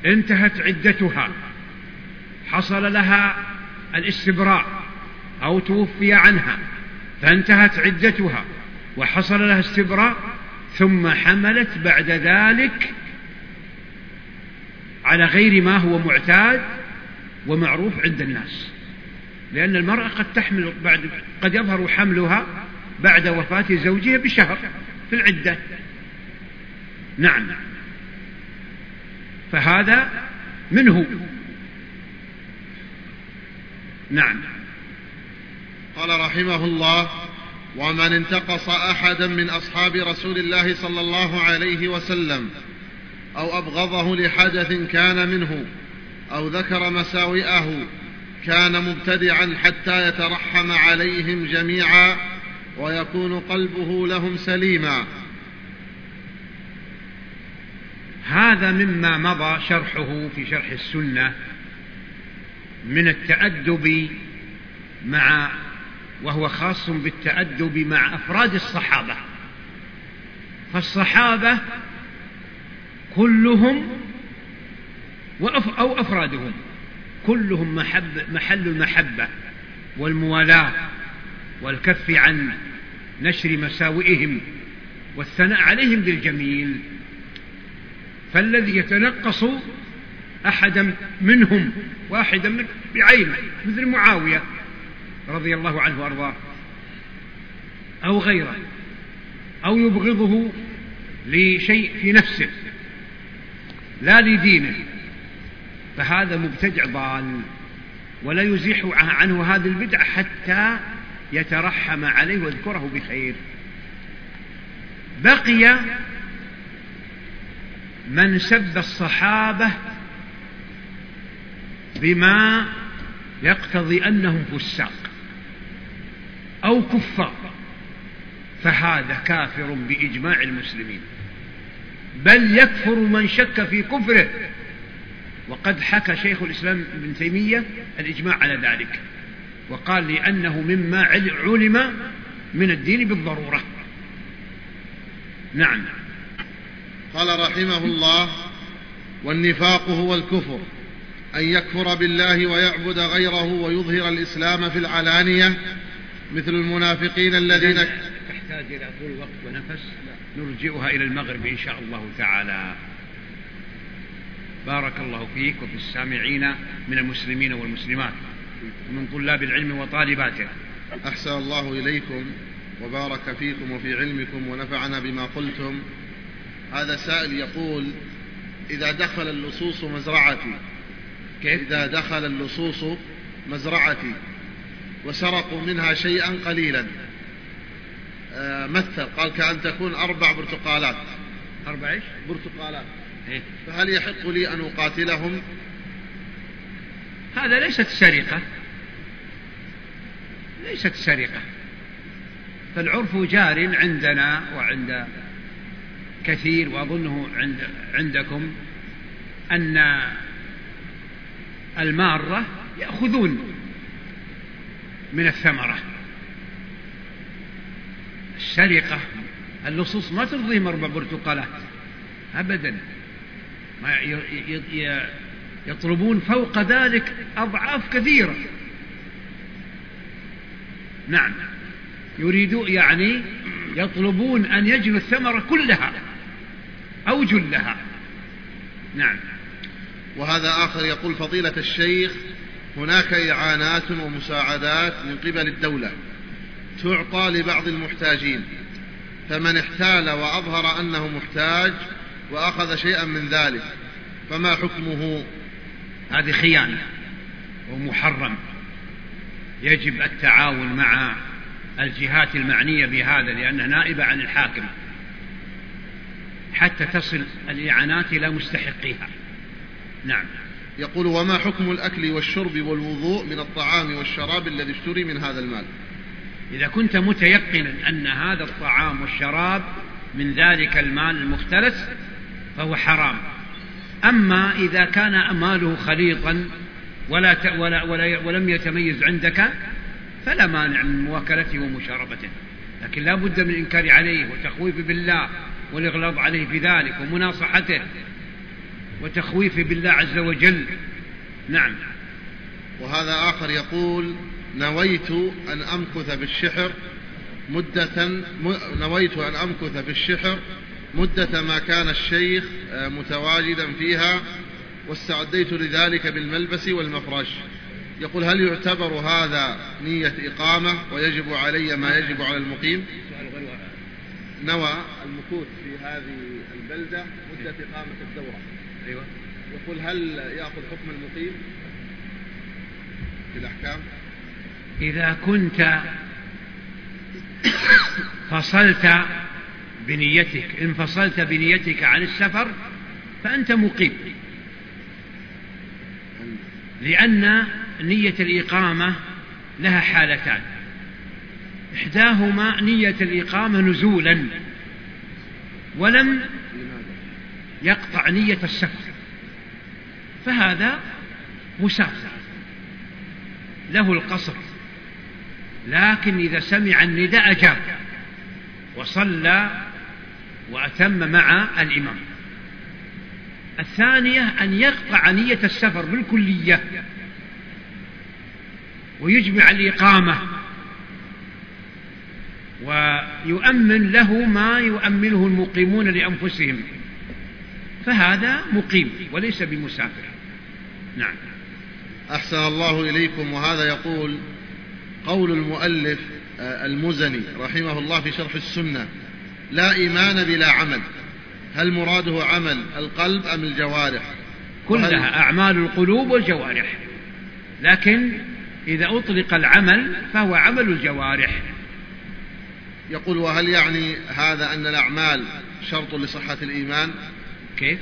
انتهت عدتها حصل لها الاستبراء أو توفي عنها فانتهت عدتها وحصل لها استبراء ثم حملت بعد ذلك على غير ما هو معتاد ومعروف عند الناس. لأن المرأة قد تحمل بعد قد يظهر حملها بعد وفاة زوجها بشهر في العدة. نعم. فهذا منه. نعم. قال رحمه الله ومن انتقص أحدا من أصحاب رسول الله صلى الله عليه وسلم أو أبغضه لحدث كان منه أو ذكر مساوئه كان مبتدعا حتى يترحم عليهم جميعا ويكون قلبه لهم سليما. هذا مما مضى شرحه في شرح السنة من التأدب مع وهو خاص بالتأدب مع أفراد الصحابة. فالصحابة كلهم أو أفرادهم كلهم محب محل المحبة والموالاة والكف عن نشر مساوئهم والثناء عليهم بالجميل. فالذي يتنقص أحدا منهم واحدا من بعينه مثل معاوية. رضي الله عنه وأرضاه. أو غيره. أو يبغضه لشيء في نفسه. لا لدينه. فهذا مبتدع ضال. ولا يزيح عنه هذه البدعة حتى يترحم عليه ويذكره بخير. بقي من سب الصحابة بما يقتضي أنهم فساق. أو كفار فهذا كافر بإجماع المسلمين. بل يكفر من شك في كفره. وقد حكى شيخ الإسلام ابن تيمية الإجماع على ذلك. وقال لأنه مما علم من الدين بالضرورة. نعم. قال رحمه الله والنفاق هو الكفر أن يكفر بالله ويعبد غيره ويظهر الإسلام في العلانية مثل المنافقين الذين تحتاج إلى طول وقت ونفس. نرجئها إلى المغرب إن شاء الله تعالى. بارك الله فيك وفي السامعين من المسلمين والمسلمات ومن طلاب العلم وطالباته أحسن الله إليكم وبارك فيكم وفي علمكم ونفعنا بما قلتم. هذا سائل يقول إذا دخل اللصوص مزرعتي كيف؟ إذا دخل اللصوص مزرعتي وسرقوا منها شيئا قليلا. آه مثل قال كأن تكون أربع برتقالات. أربع إيش؟ برتقالات. إيه؟ فهل يحق لي أن أقاتلهم؟ هذا ليست سرقة. ليست سرقة. فالعرف جار عندنا وعند كثير وأظنه عند عندكم أن المارة يأخذون من الثمرة. السرقة اللصوص ما ترضيهم أربع برتقالات أبدا. ما يطلبون فوق ذلك أضعاف كثيرة. نعم. يريدون يعني يطلبون أن يجنوا الثمرة كلها أو جلها. نعم. وهذا آخر يقول فضيلة الشيخ هناك إعانات ومساعدات من قبل الدولة تعطى لبعض المحتاجين فمن احتال وأظهر أنه محتاج وأخذ شيئا من ذلك فما حكمه؟ هذه خيانة ومحرم. يجب التعاون مع الجهات المعنية بهذا لأنها نائبة عن الحاكم. حتى تصل الإعانات إلى مستحقيها. نعم. يقول وما حكم الأكل والشرب والوضوء من الطعام والشراب الذي اشتري من هذا المال؟ إذا كنت متيقنا أن هذا الطعام والشراب من ذلك المال المختلس فهو حرام. أما إذا كان ماله خليطا ولا, ولا, ولا ولم يتميز عندك فلا مانع من مواكلته ومشاربته. لكن لا بد من الإنكار عليه وتخويف بالله والإغلاظ عليه في ذلك ومناصحته وتخويف بالله عز وجل. نعم. وهذا آخر يقول نويت أن أمكث بالشحر مدة نويت أن أمكث بالشحر مدة ما كان الشيخ آه، متواجدا فيها واستعديت لذلك بالملبس والمفرش. يقول هل يعتبر هذا نية إقامة ويجب علي ما يجب على المقيم؟ نوى. المكوث في هذه البلدة مدة إقامة الدورة. أيوة يقول هل يأخذ حكم المقيم في الأحكام؟ إذا كنت فصلت بنيتك انفصلت بنيتك عن السفر فأنت مقيم. لأن نية الإقامة لها حالتان. إحداهما نية الإقامة نزولا ولم يقطع نية السفر. فهذا مسافر له القصر. لكن إذا سمع النداء أجاب وصلى وأتم مع الإمام. الثانية أن يقطع نية السفر بالكلية. ويجمع الإقامة. ويؤمن له ما يؤمنه المقيمون لأنفسهم. فهذا مقيم وليس بمسافر. نعم. أحسن الله إليكم وهذا يقول قول المؤلف آه، المزني رحمه الله في شرح السنة لا إيمان بلا عمل. هل مراده عمل القلب أم الجوارح؟ كلها أعمال القلوب والجوارح. لكن إذا أطلق العمل فهو عمل الجوارح. يقول وهل يعني هذا أن الأعمال شرط لصحة الإيمان؟ كيف؟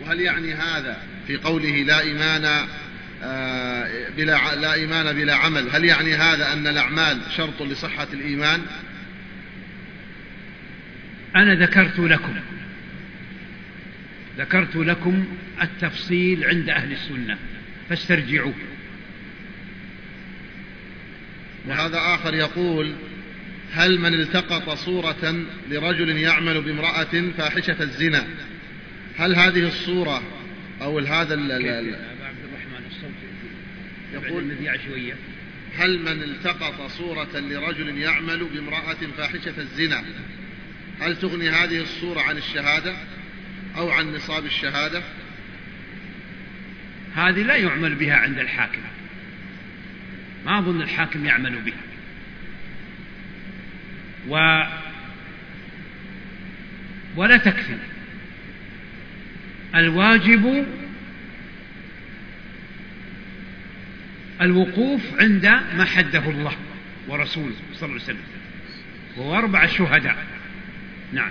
وهل يعني هذا في قوله لا إيمان آه، بلا لا إيمان بلا عمل هل يعني هذا أن الأعمال شرط لصحة الإيمان؟ أنا ذكرت لكم ذكرت لكم التفصيل عند أهل السنة فاسترجعوه. وهذا آخر يقول هل من التقط صورة لرجل يعمل بامرأة فاحشة الزنا؟ هل هذه الصورة أو هذا عبد الرحمن؟ يقول شوية هل من التقط صورة لرجل يعمل بامرأة فاحشة الزنا؟ هل تغني هذه الصورة عن الشهادة أو عن نصاب الشهادة؟ هذه لا يعمل بها عند الحاكم. ما أظن الحاكم يعمل بها. و ولا تكفي. الواجب الوقوف عند ما حده الله ورسوله صلى الله عليه وسلم. وهو أربع شهداء. نعم.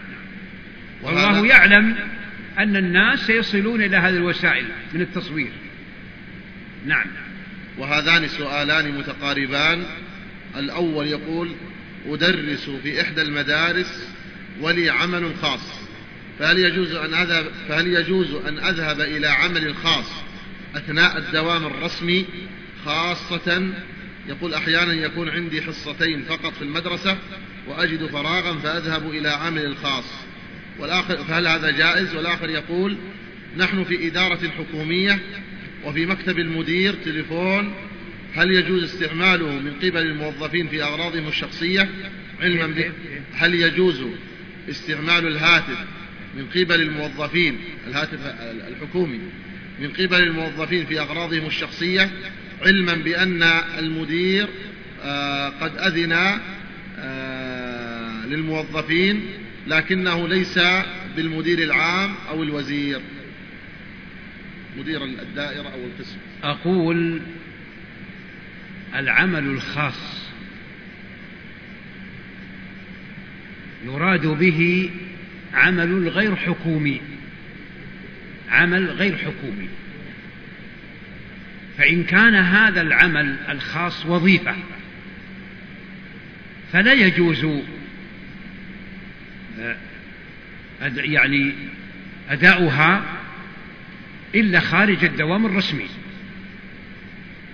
والله يعلم أن الناس سيصلون إلى هذه الوسائل من التصوير. نعم. وهذان سؤالان متقاربان. الأول يقول أدرس في إحدى المدارس ولي عمل خاص. فهل يجوز أن أذهب فهل يجوز أن أذهب إلى عمل خاص أثناء الدوام الرسمي؟ خاصة يقول أحيانا يكون عندي حصتين فقط في المدرسة وأجد فراغا فأذهب إلى عمل خاص. والآخر فهل هذا جائز؟ والآخر يقول نحن في إدارة حكومية وفي مكتب المدير تليفون. هل يجوز استعماله من قبل الموظفين في أغراضهم الشخصية؟ علما به هل يجوز استعمال الهاتف من قبل الموظفين الهاتف الحكومي من قبل الموظفين في أغراضهم الشخصية علما بأن المدير آه، قد أذن آه، للموظفين لكنه ليس بالمدير العام أو الوزير. مدير الدائرة أو القسم. أقول العمل الخاص يراد به عمل غير حكومي. عمل غير حكومي. فإن كان هذا العمل الخاص وظيفة فلا يجوز آه، يعني أداؤها إلا خارج الدوام الرسمي.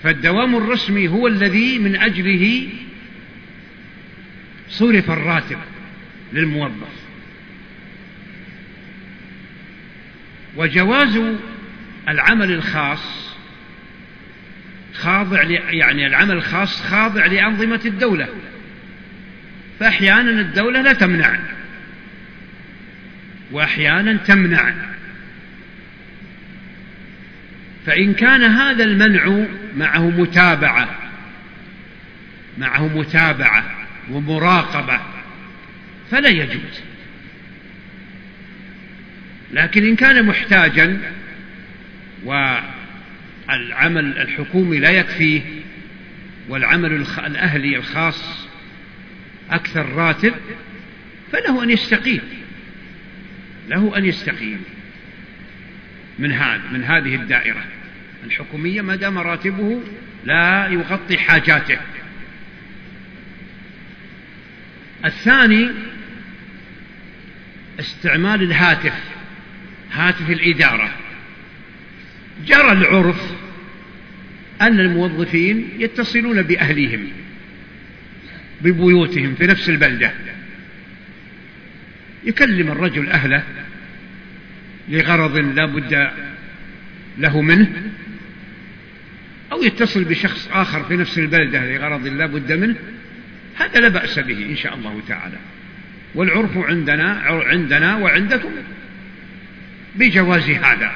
فالدوام الرسمي هو الذي من أجله صرف الراتب للموظف. وجواز العمل الخاص خاضع يعني العمل الخاص خاضع لأنظمة الدولة. فأحيانا الدولة لا تمنع. وأحيانا تمنع. فإن كان هذا المنع معه متابعة معه متابعة ومراقبة فلا يجوز. لكن إن كان محتاجا والعمل الحكومي لا يكفيه والعمل الأهلي الخاص أكثر راتب فله أن يستقيم له أن يستقيم من هذا من هذه الدائرة الحكومية ما دام راتبه لا يغطي حاجاته. الثاني استعمال الهاتف. هاتف الإدارة. جرى العرف أن الموظفين يتصلون بأهليهم ببيوتهم في نفس البلدة. يكلم الرجل أهله لغرض لا بد له منه أو يتصل بشخص آخر في نفس البلدة لغرض لا بد منه. هذا لا بأس به إن شاء الله تعالى. والعرف عندنا عندنا وعندكم. بجواز هذا.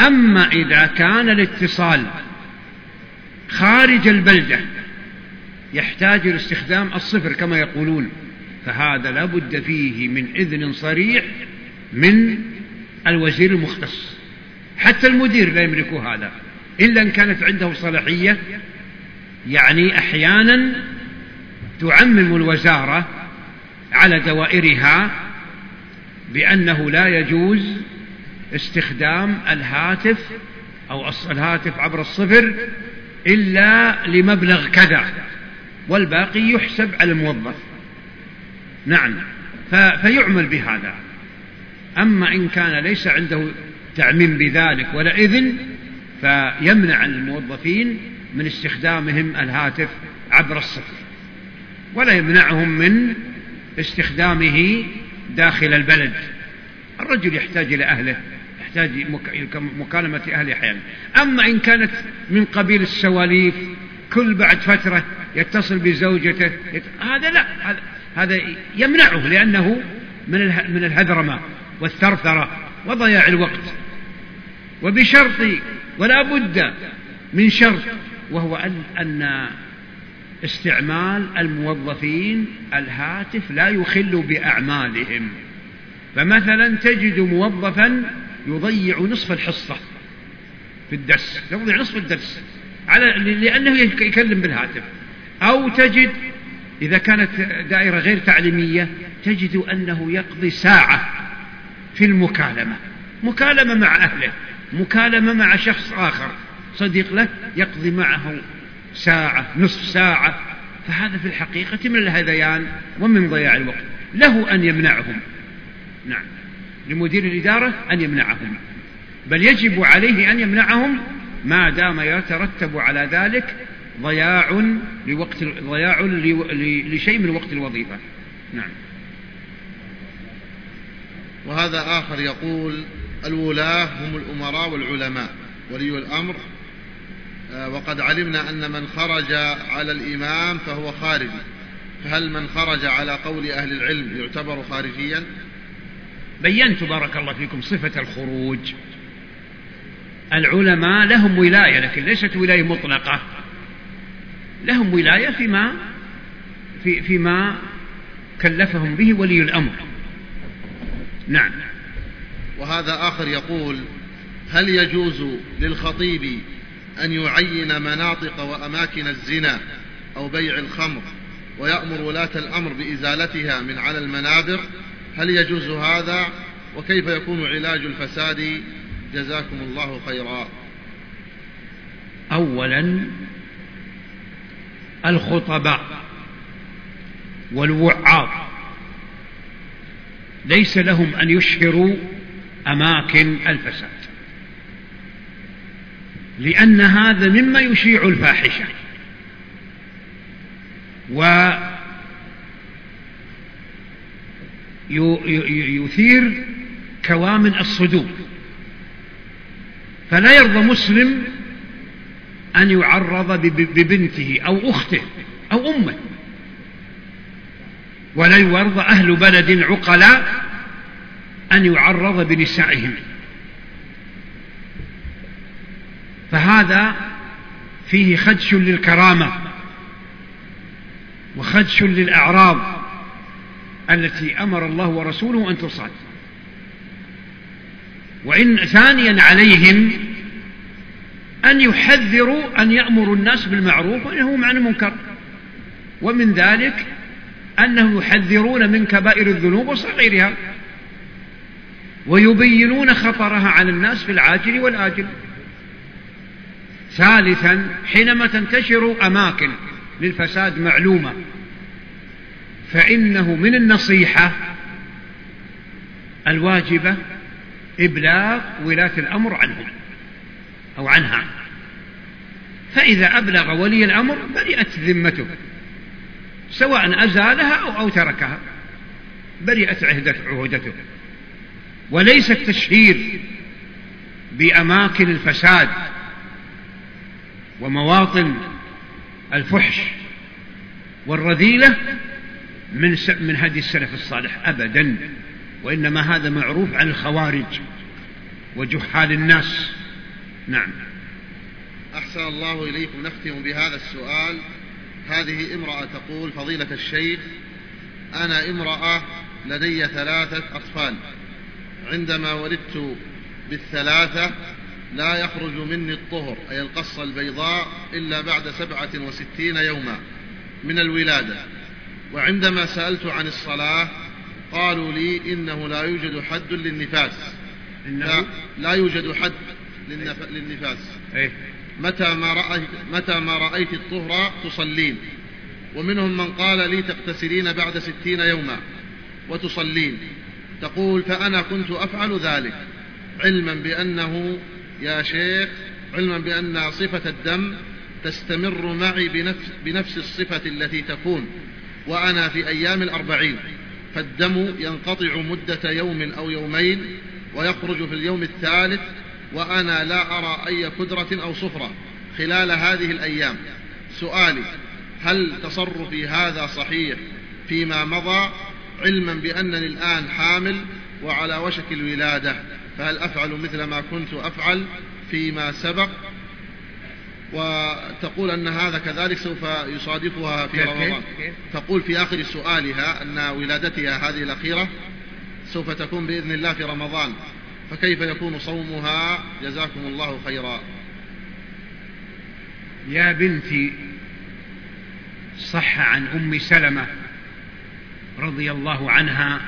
أما إذا كان الاتصال خارج البلدة يحتاج لاستخدام الصفر كما يقولون فهذا لا بد فيه من إذن صريح من الوزير المختص. حتى المدير لا يملك هذا. إلا إن كانت عنده صلاحية يعني أحيانا تعمم الوزارة على دوائرها بأنه لا يجوز استخدام الهاتف أو الهاتف عبر الصفر إلا لمبلغ كذا والباقي يحسب على الموظف. نعم فيعمل بهذا. أما إن كان ليس عنده تعميم بذلك ولا إذن فيمنع الموظفين من استخدامهم الهاتف عبر الصفر. ولا يمنعهم من استخدامه داخل البلد. الرجل يحتاج إلى أهله يحتاج مكالمة أهله أحيانا أما إن كانت من قبيل السواليف كل بعد فترة يتصل بزوجته هذا لا هذا يمنعه لأنه من من الهذرمة والثرثرة وضياع الوقت. وبشرط ولا بد من شرط وهو أن استعمال الموظفين الهاتف لا يخل بأعمالهم. فمثلا تجد موظفا يضيع نصف الحصة في الدرس يضيع نصف الدرس على لأنه يكلم بالهاتف. أو تجد إذا كانت دائرة غير تعليمية تجد أنه يقضي ساعة في المكالمة. مكالمة مع أهله مكالمة مع شخص آخر. صديق له يقضي معه ساعة نصف ساعة. فهذا في الحقيقة من الهذيان ومن ضياع الوقت. له أن يمنعهم. نعم. لمدير الإدارة أن يمنعهم. بل يجب عليه أن يمنعهم ما دام يترتب على ذلك ضياع لوقت ضياع لشيء من وقت الوظيفة. نعم. وهذا آخر يقول الولاة هم الأمراء والعلماء. ولي الأمر وقد علمنا أن من خرج على الإمام فهو خارجي. فهل من خرج على قول أهل العلم يعتبر خارجيا؟ بينت بارك الله فيكم صفة الخروج. العلماء لهم ولاية لكن ليست ولاية مطلقة. لهم ولاية فيما في فيما كلفهم به ولي الأمر. نعم. وهذا آخر يقول هل يجوز للخطيب أن يعين مناطق وأماكن الزنا أو بيع الخمر ويأمر ولاة الأمر بإزالتها من على المنابر. هل يجوز هذا؟ وكيف يكون علاج الفساد؟ جزاكم الله خيرا. أولا الخطباء والوعاظ. ليس لهم أن يشهروا أماكن الفساد. لأن هذا مما يشيع الفاحشة. ويثير كوامن الصدور. فلا يرضى مسلم أن يعرض ببنته أو أخته أو أمه. ولا يرضى أهل بلد عقلاء أن يعرض بنسائهم. فهذا فيه خدش للكرامة وخدش للأعراض التي أمر الله ورسوله أن تصاد. وإن ثانيا عليهم أن يحذروا أن يأمروا الناس بالمعروف وينهوا عن المنكر. ومن ذلك أنهم يحذرون من كبائر الذنوب وصغيرها ويبينون خطرها على الناس في العاجل والآجل. ثالثا حينما تنتشر أماكن للفساد معلومة فإنه من النصيحة الواجبة إبلاغ ولاة الأمر عنهم أو عنها. فإذا أبلغ ولي الأمر برئت ذمته سواء أزالها أو, أو تركها برئت عهدته وليس التشهير بأماكن الفساد ومواطن الفحش والرذيلة من من هدي السلف الصالح أبدا وإنما هذا معروف عن الخوارج وجحال الناس. نعم. أحسن الله إليكم. نختم بهذا السؤال. هذه امرأة تقول فضيلة الشيخ أنا امرأة لدي ثلاثة أطفال. عندما ولدت بالثلاثة لا يخرج مني الطهر أي القصة البيضاء إلا بعد سبعة وستين يوما من الولادة. وعندما سألت عن الصلاة قالوا لي إنه لا يوجد حد للنفاس. لا, لا يوجد حد للنفاس. إيه؟ متى ما رأيت متى ما رأيت الطهر تصلين. ومنهم من قال لي تغتسلين بعد ستين يوما وتصلين. تقول فأنا كنت أفعل ذلك علما بأنه يا شيخ علما بأن صفة الدم تستمر معي بنفس, بنفس الصفة التي تكون وأنا في أيام الأربعين. فالدم ينقطع مدة يوم أو يومين ويخرج في اليوم الثالث وأنا لا أرى أي كدرة أو صفرة خلال هذه الأيام. سؤالي هل تصرفي هذا صحيح فيما مضى؟ علما بأنني الآن حامل وعلى وشك الولادة. فهل أفعل مثل ما كنت أفعل فيما سبق؟ وتقول أن هذا كذلك سوف يصادفها في رمضان. تقول في آخر سؤالها أن ولادتها هذه الأخيرة سوف تكون بإذن الله في رمضان فكيف يكون صومها؟ جزاكم الله خيرا. يا بنتي صح عن أم سلمة رضي الله عنها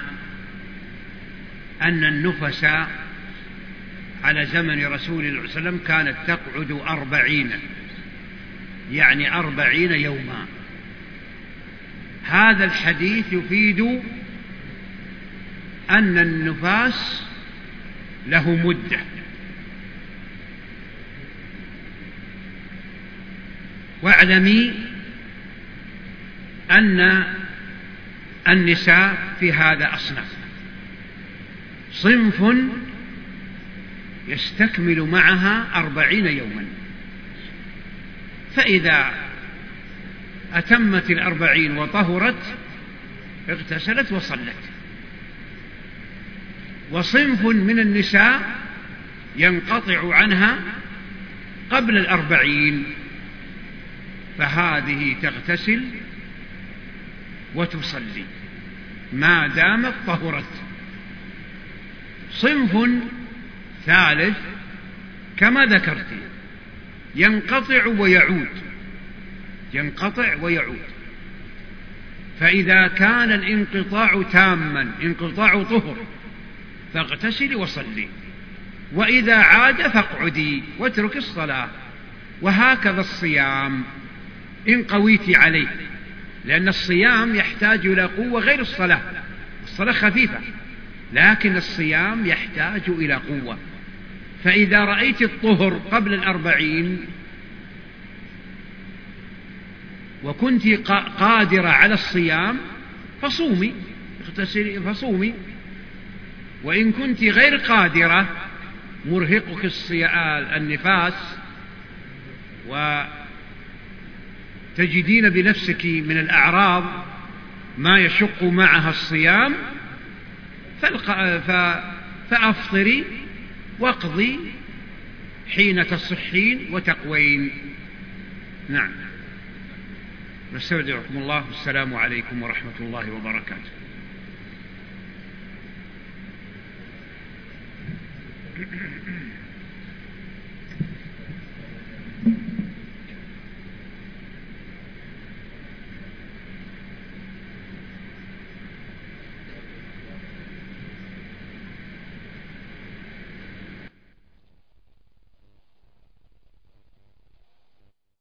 أن النفس على زمن رسول الله صلى الله عليه وسلم كانت تقعد أربعين يعني أربعين يوما. هذا الحديث يفيد أن النفاس له مدة. واعلمي أن النساء في هذا أصناف صنف يستكمل معها أربعين يوما. فإذا أتمت الأربعين وطهرت اغتسلت وصلت. وصنف من النساء ينقطع عنها قبل الأربعين. فهذه تغتسل وتصلي. ما دامت طهرت. صنف ثالث كما ذكرت ينقطع ويعود ينقطع ويعود. فإذا كان الانقطاع تاما انقطاع طهر فاغتسلي وصلي. وإذا عاد فاقعدي واترك الصلاة. وهكذا الصيام إن قويت عليه لأن الصيام يحتاج إلى قوة غير الصلاة. الصلاة خفيفة لكن الصيام يحتاج إلى قوة. فإذا رأيت الطهر قبل الأربعين وكنت قادرة على الصيام فصومي اغتسلي فصومي. وإن كنت غير قادرة مرهقك النفاس وتجدين بنفسك من الأعراض ما يشق معها الصيام فأفطري واقضي حين تصحين وتقوين. نعم. نستودعكم الله. والسلام عليكم ورحمة الله وبركاته. Mm-hmm. [clears throat]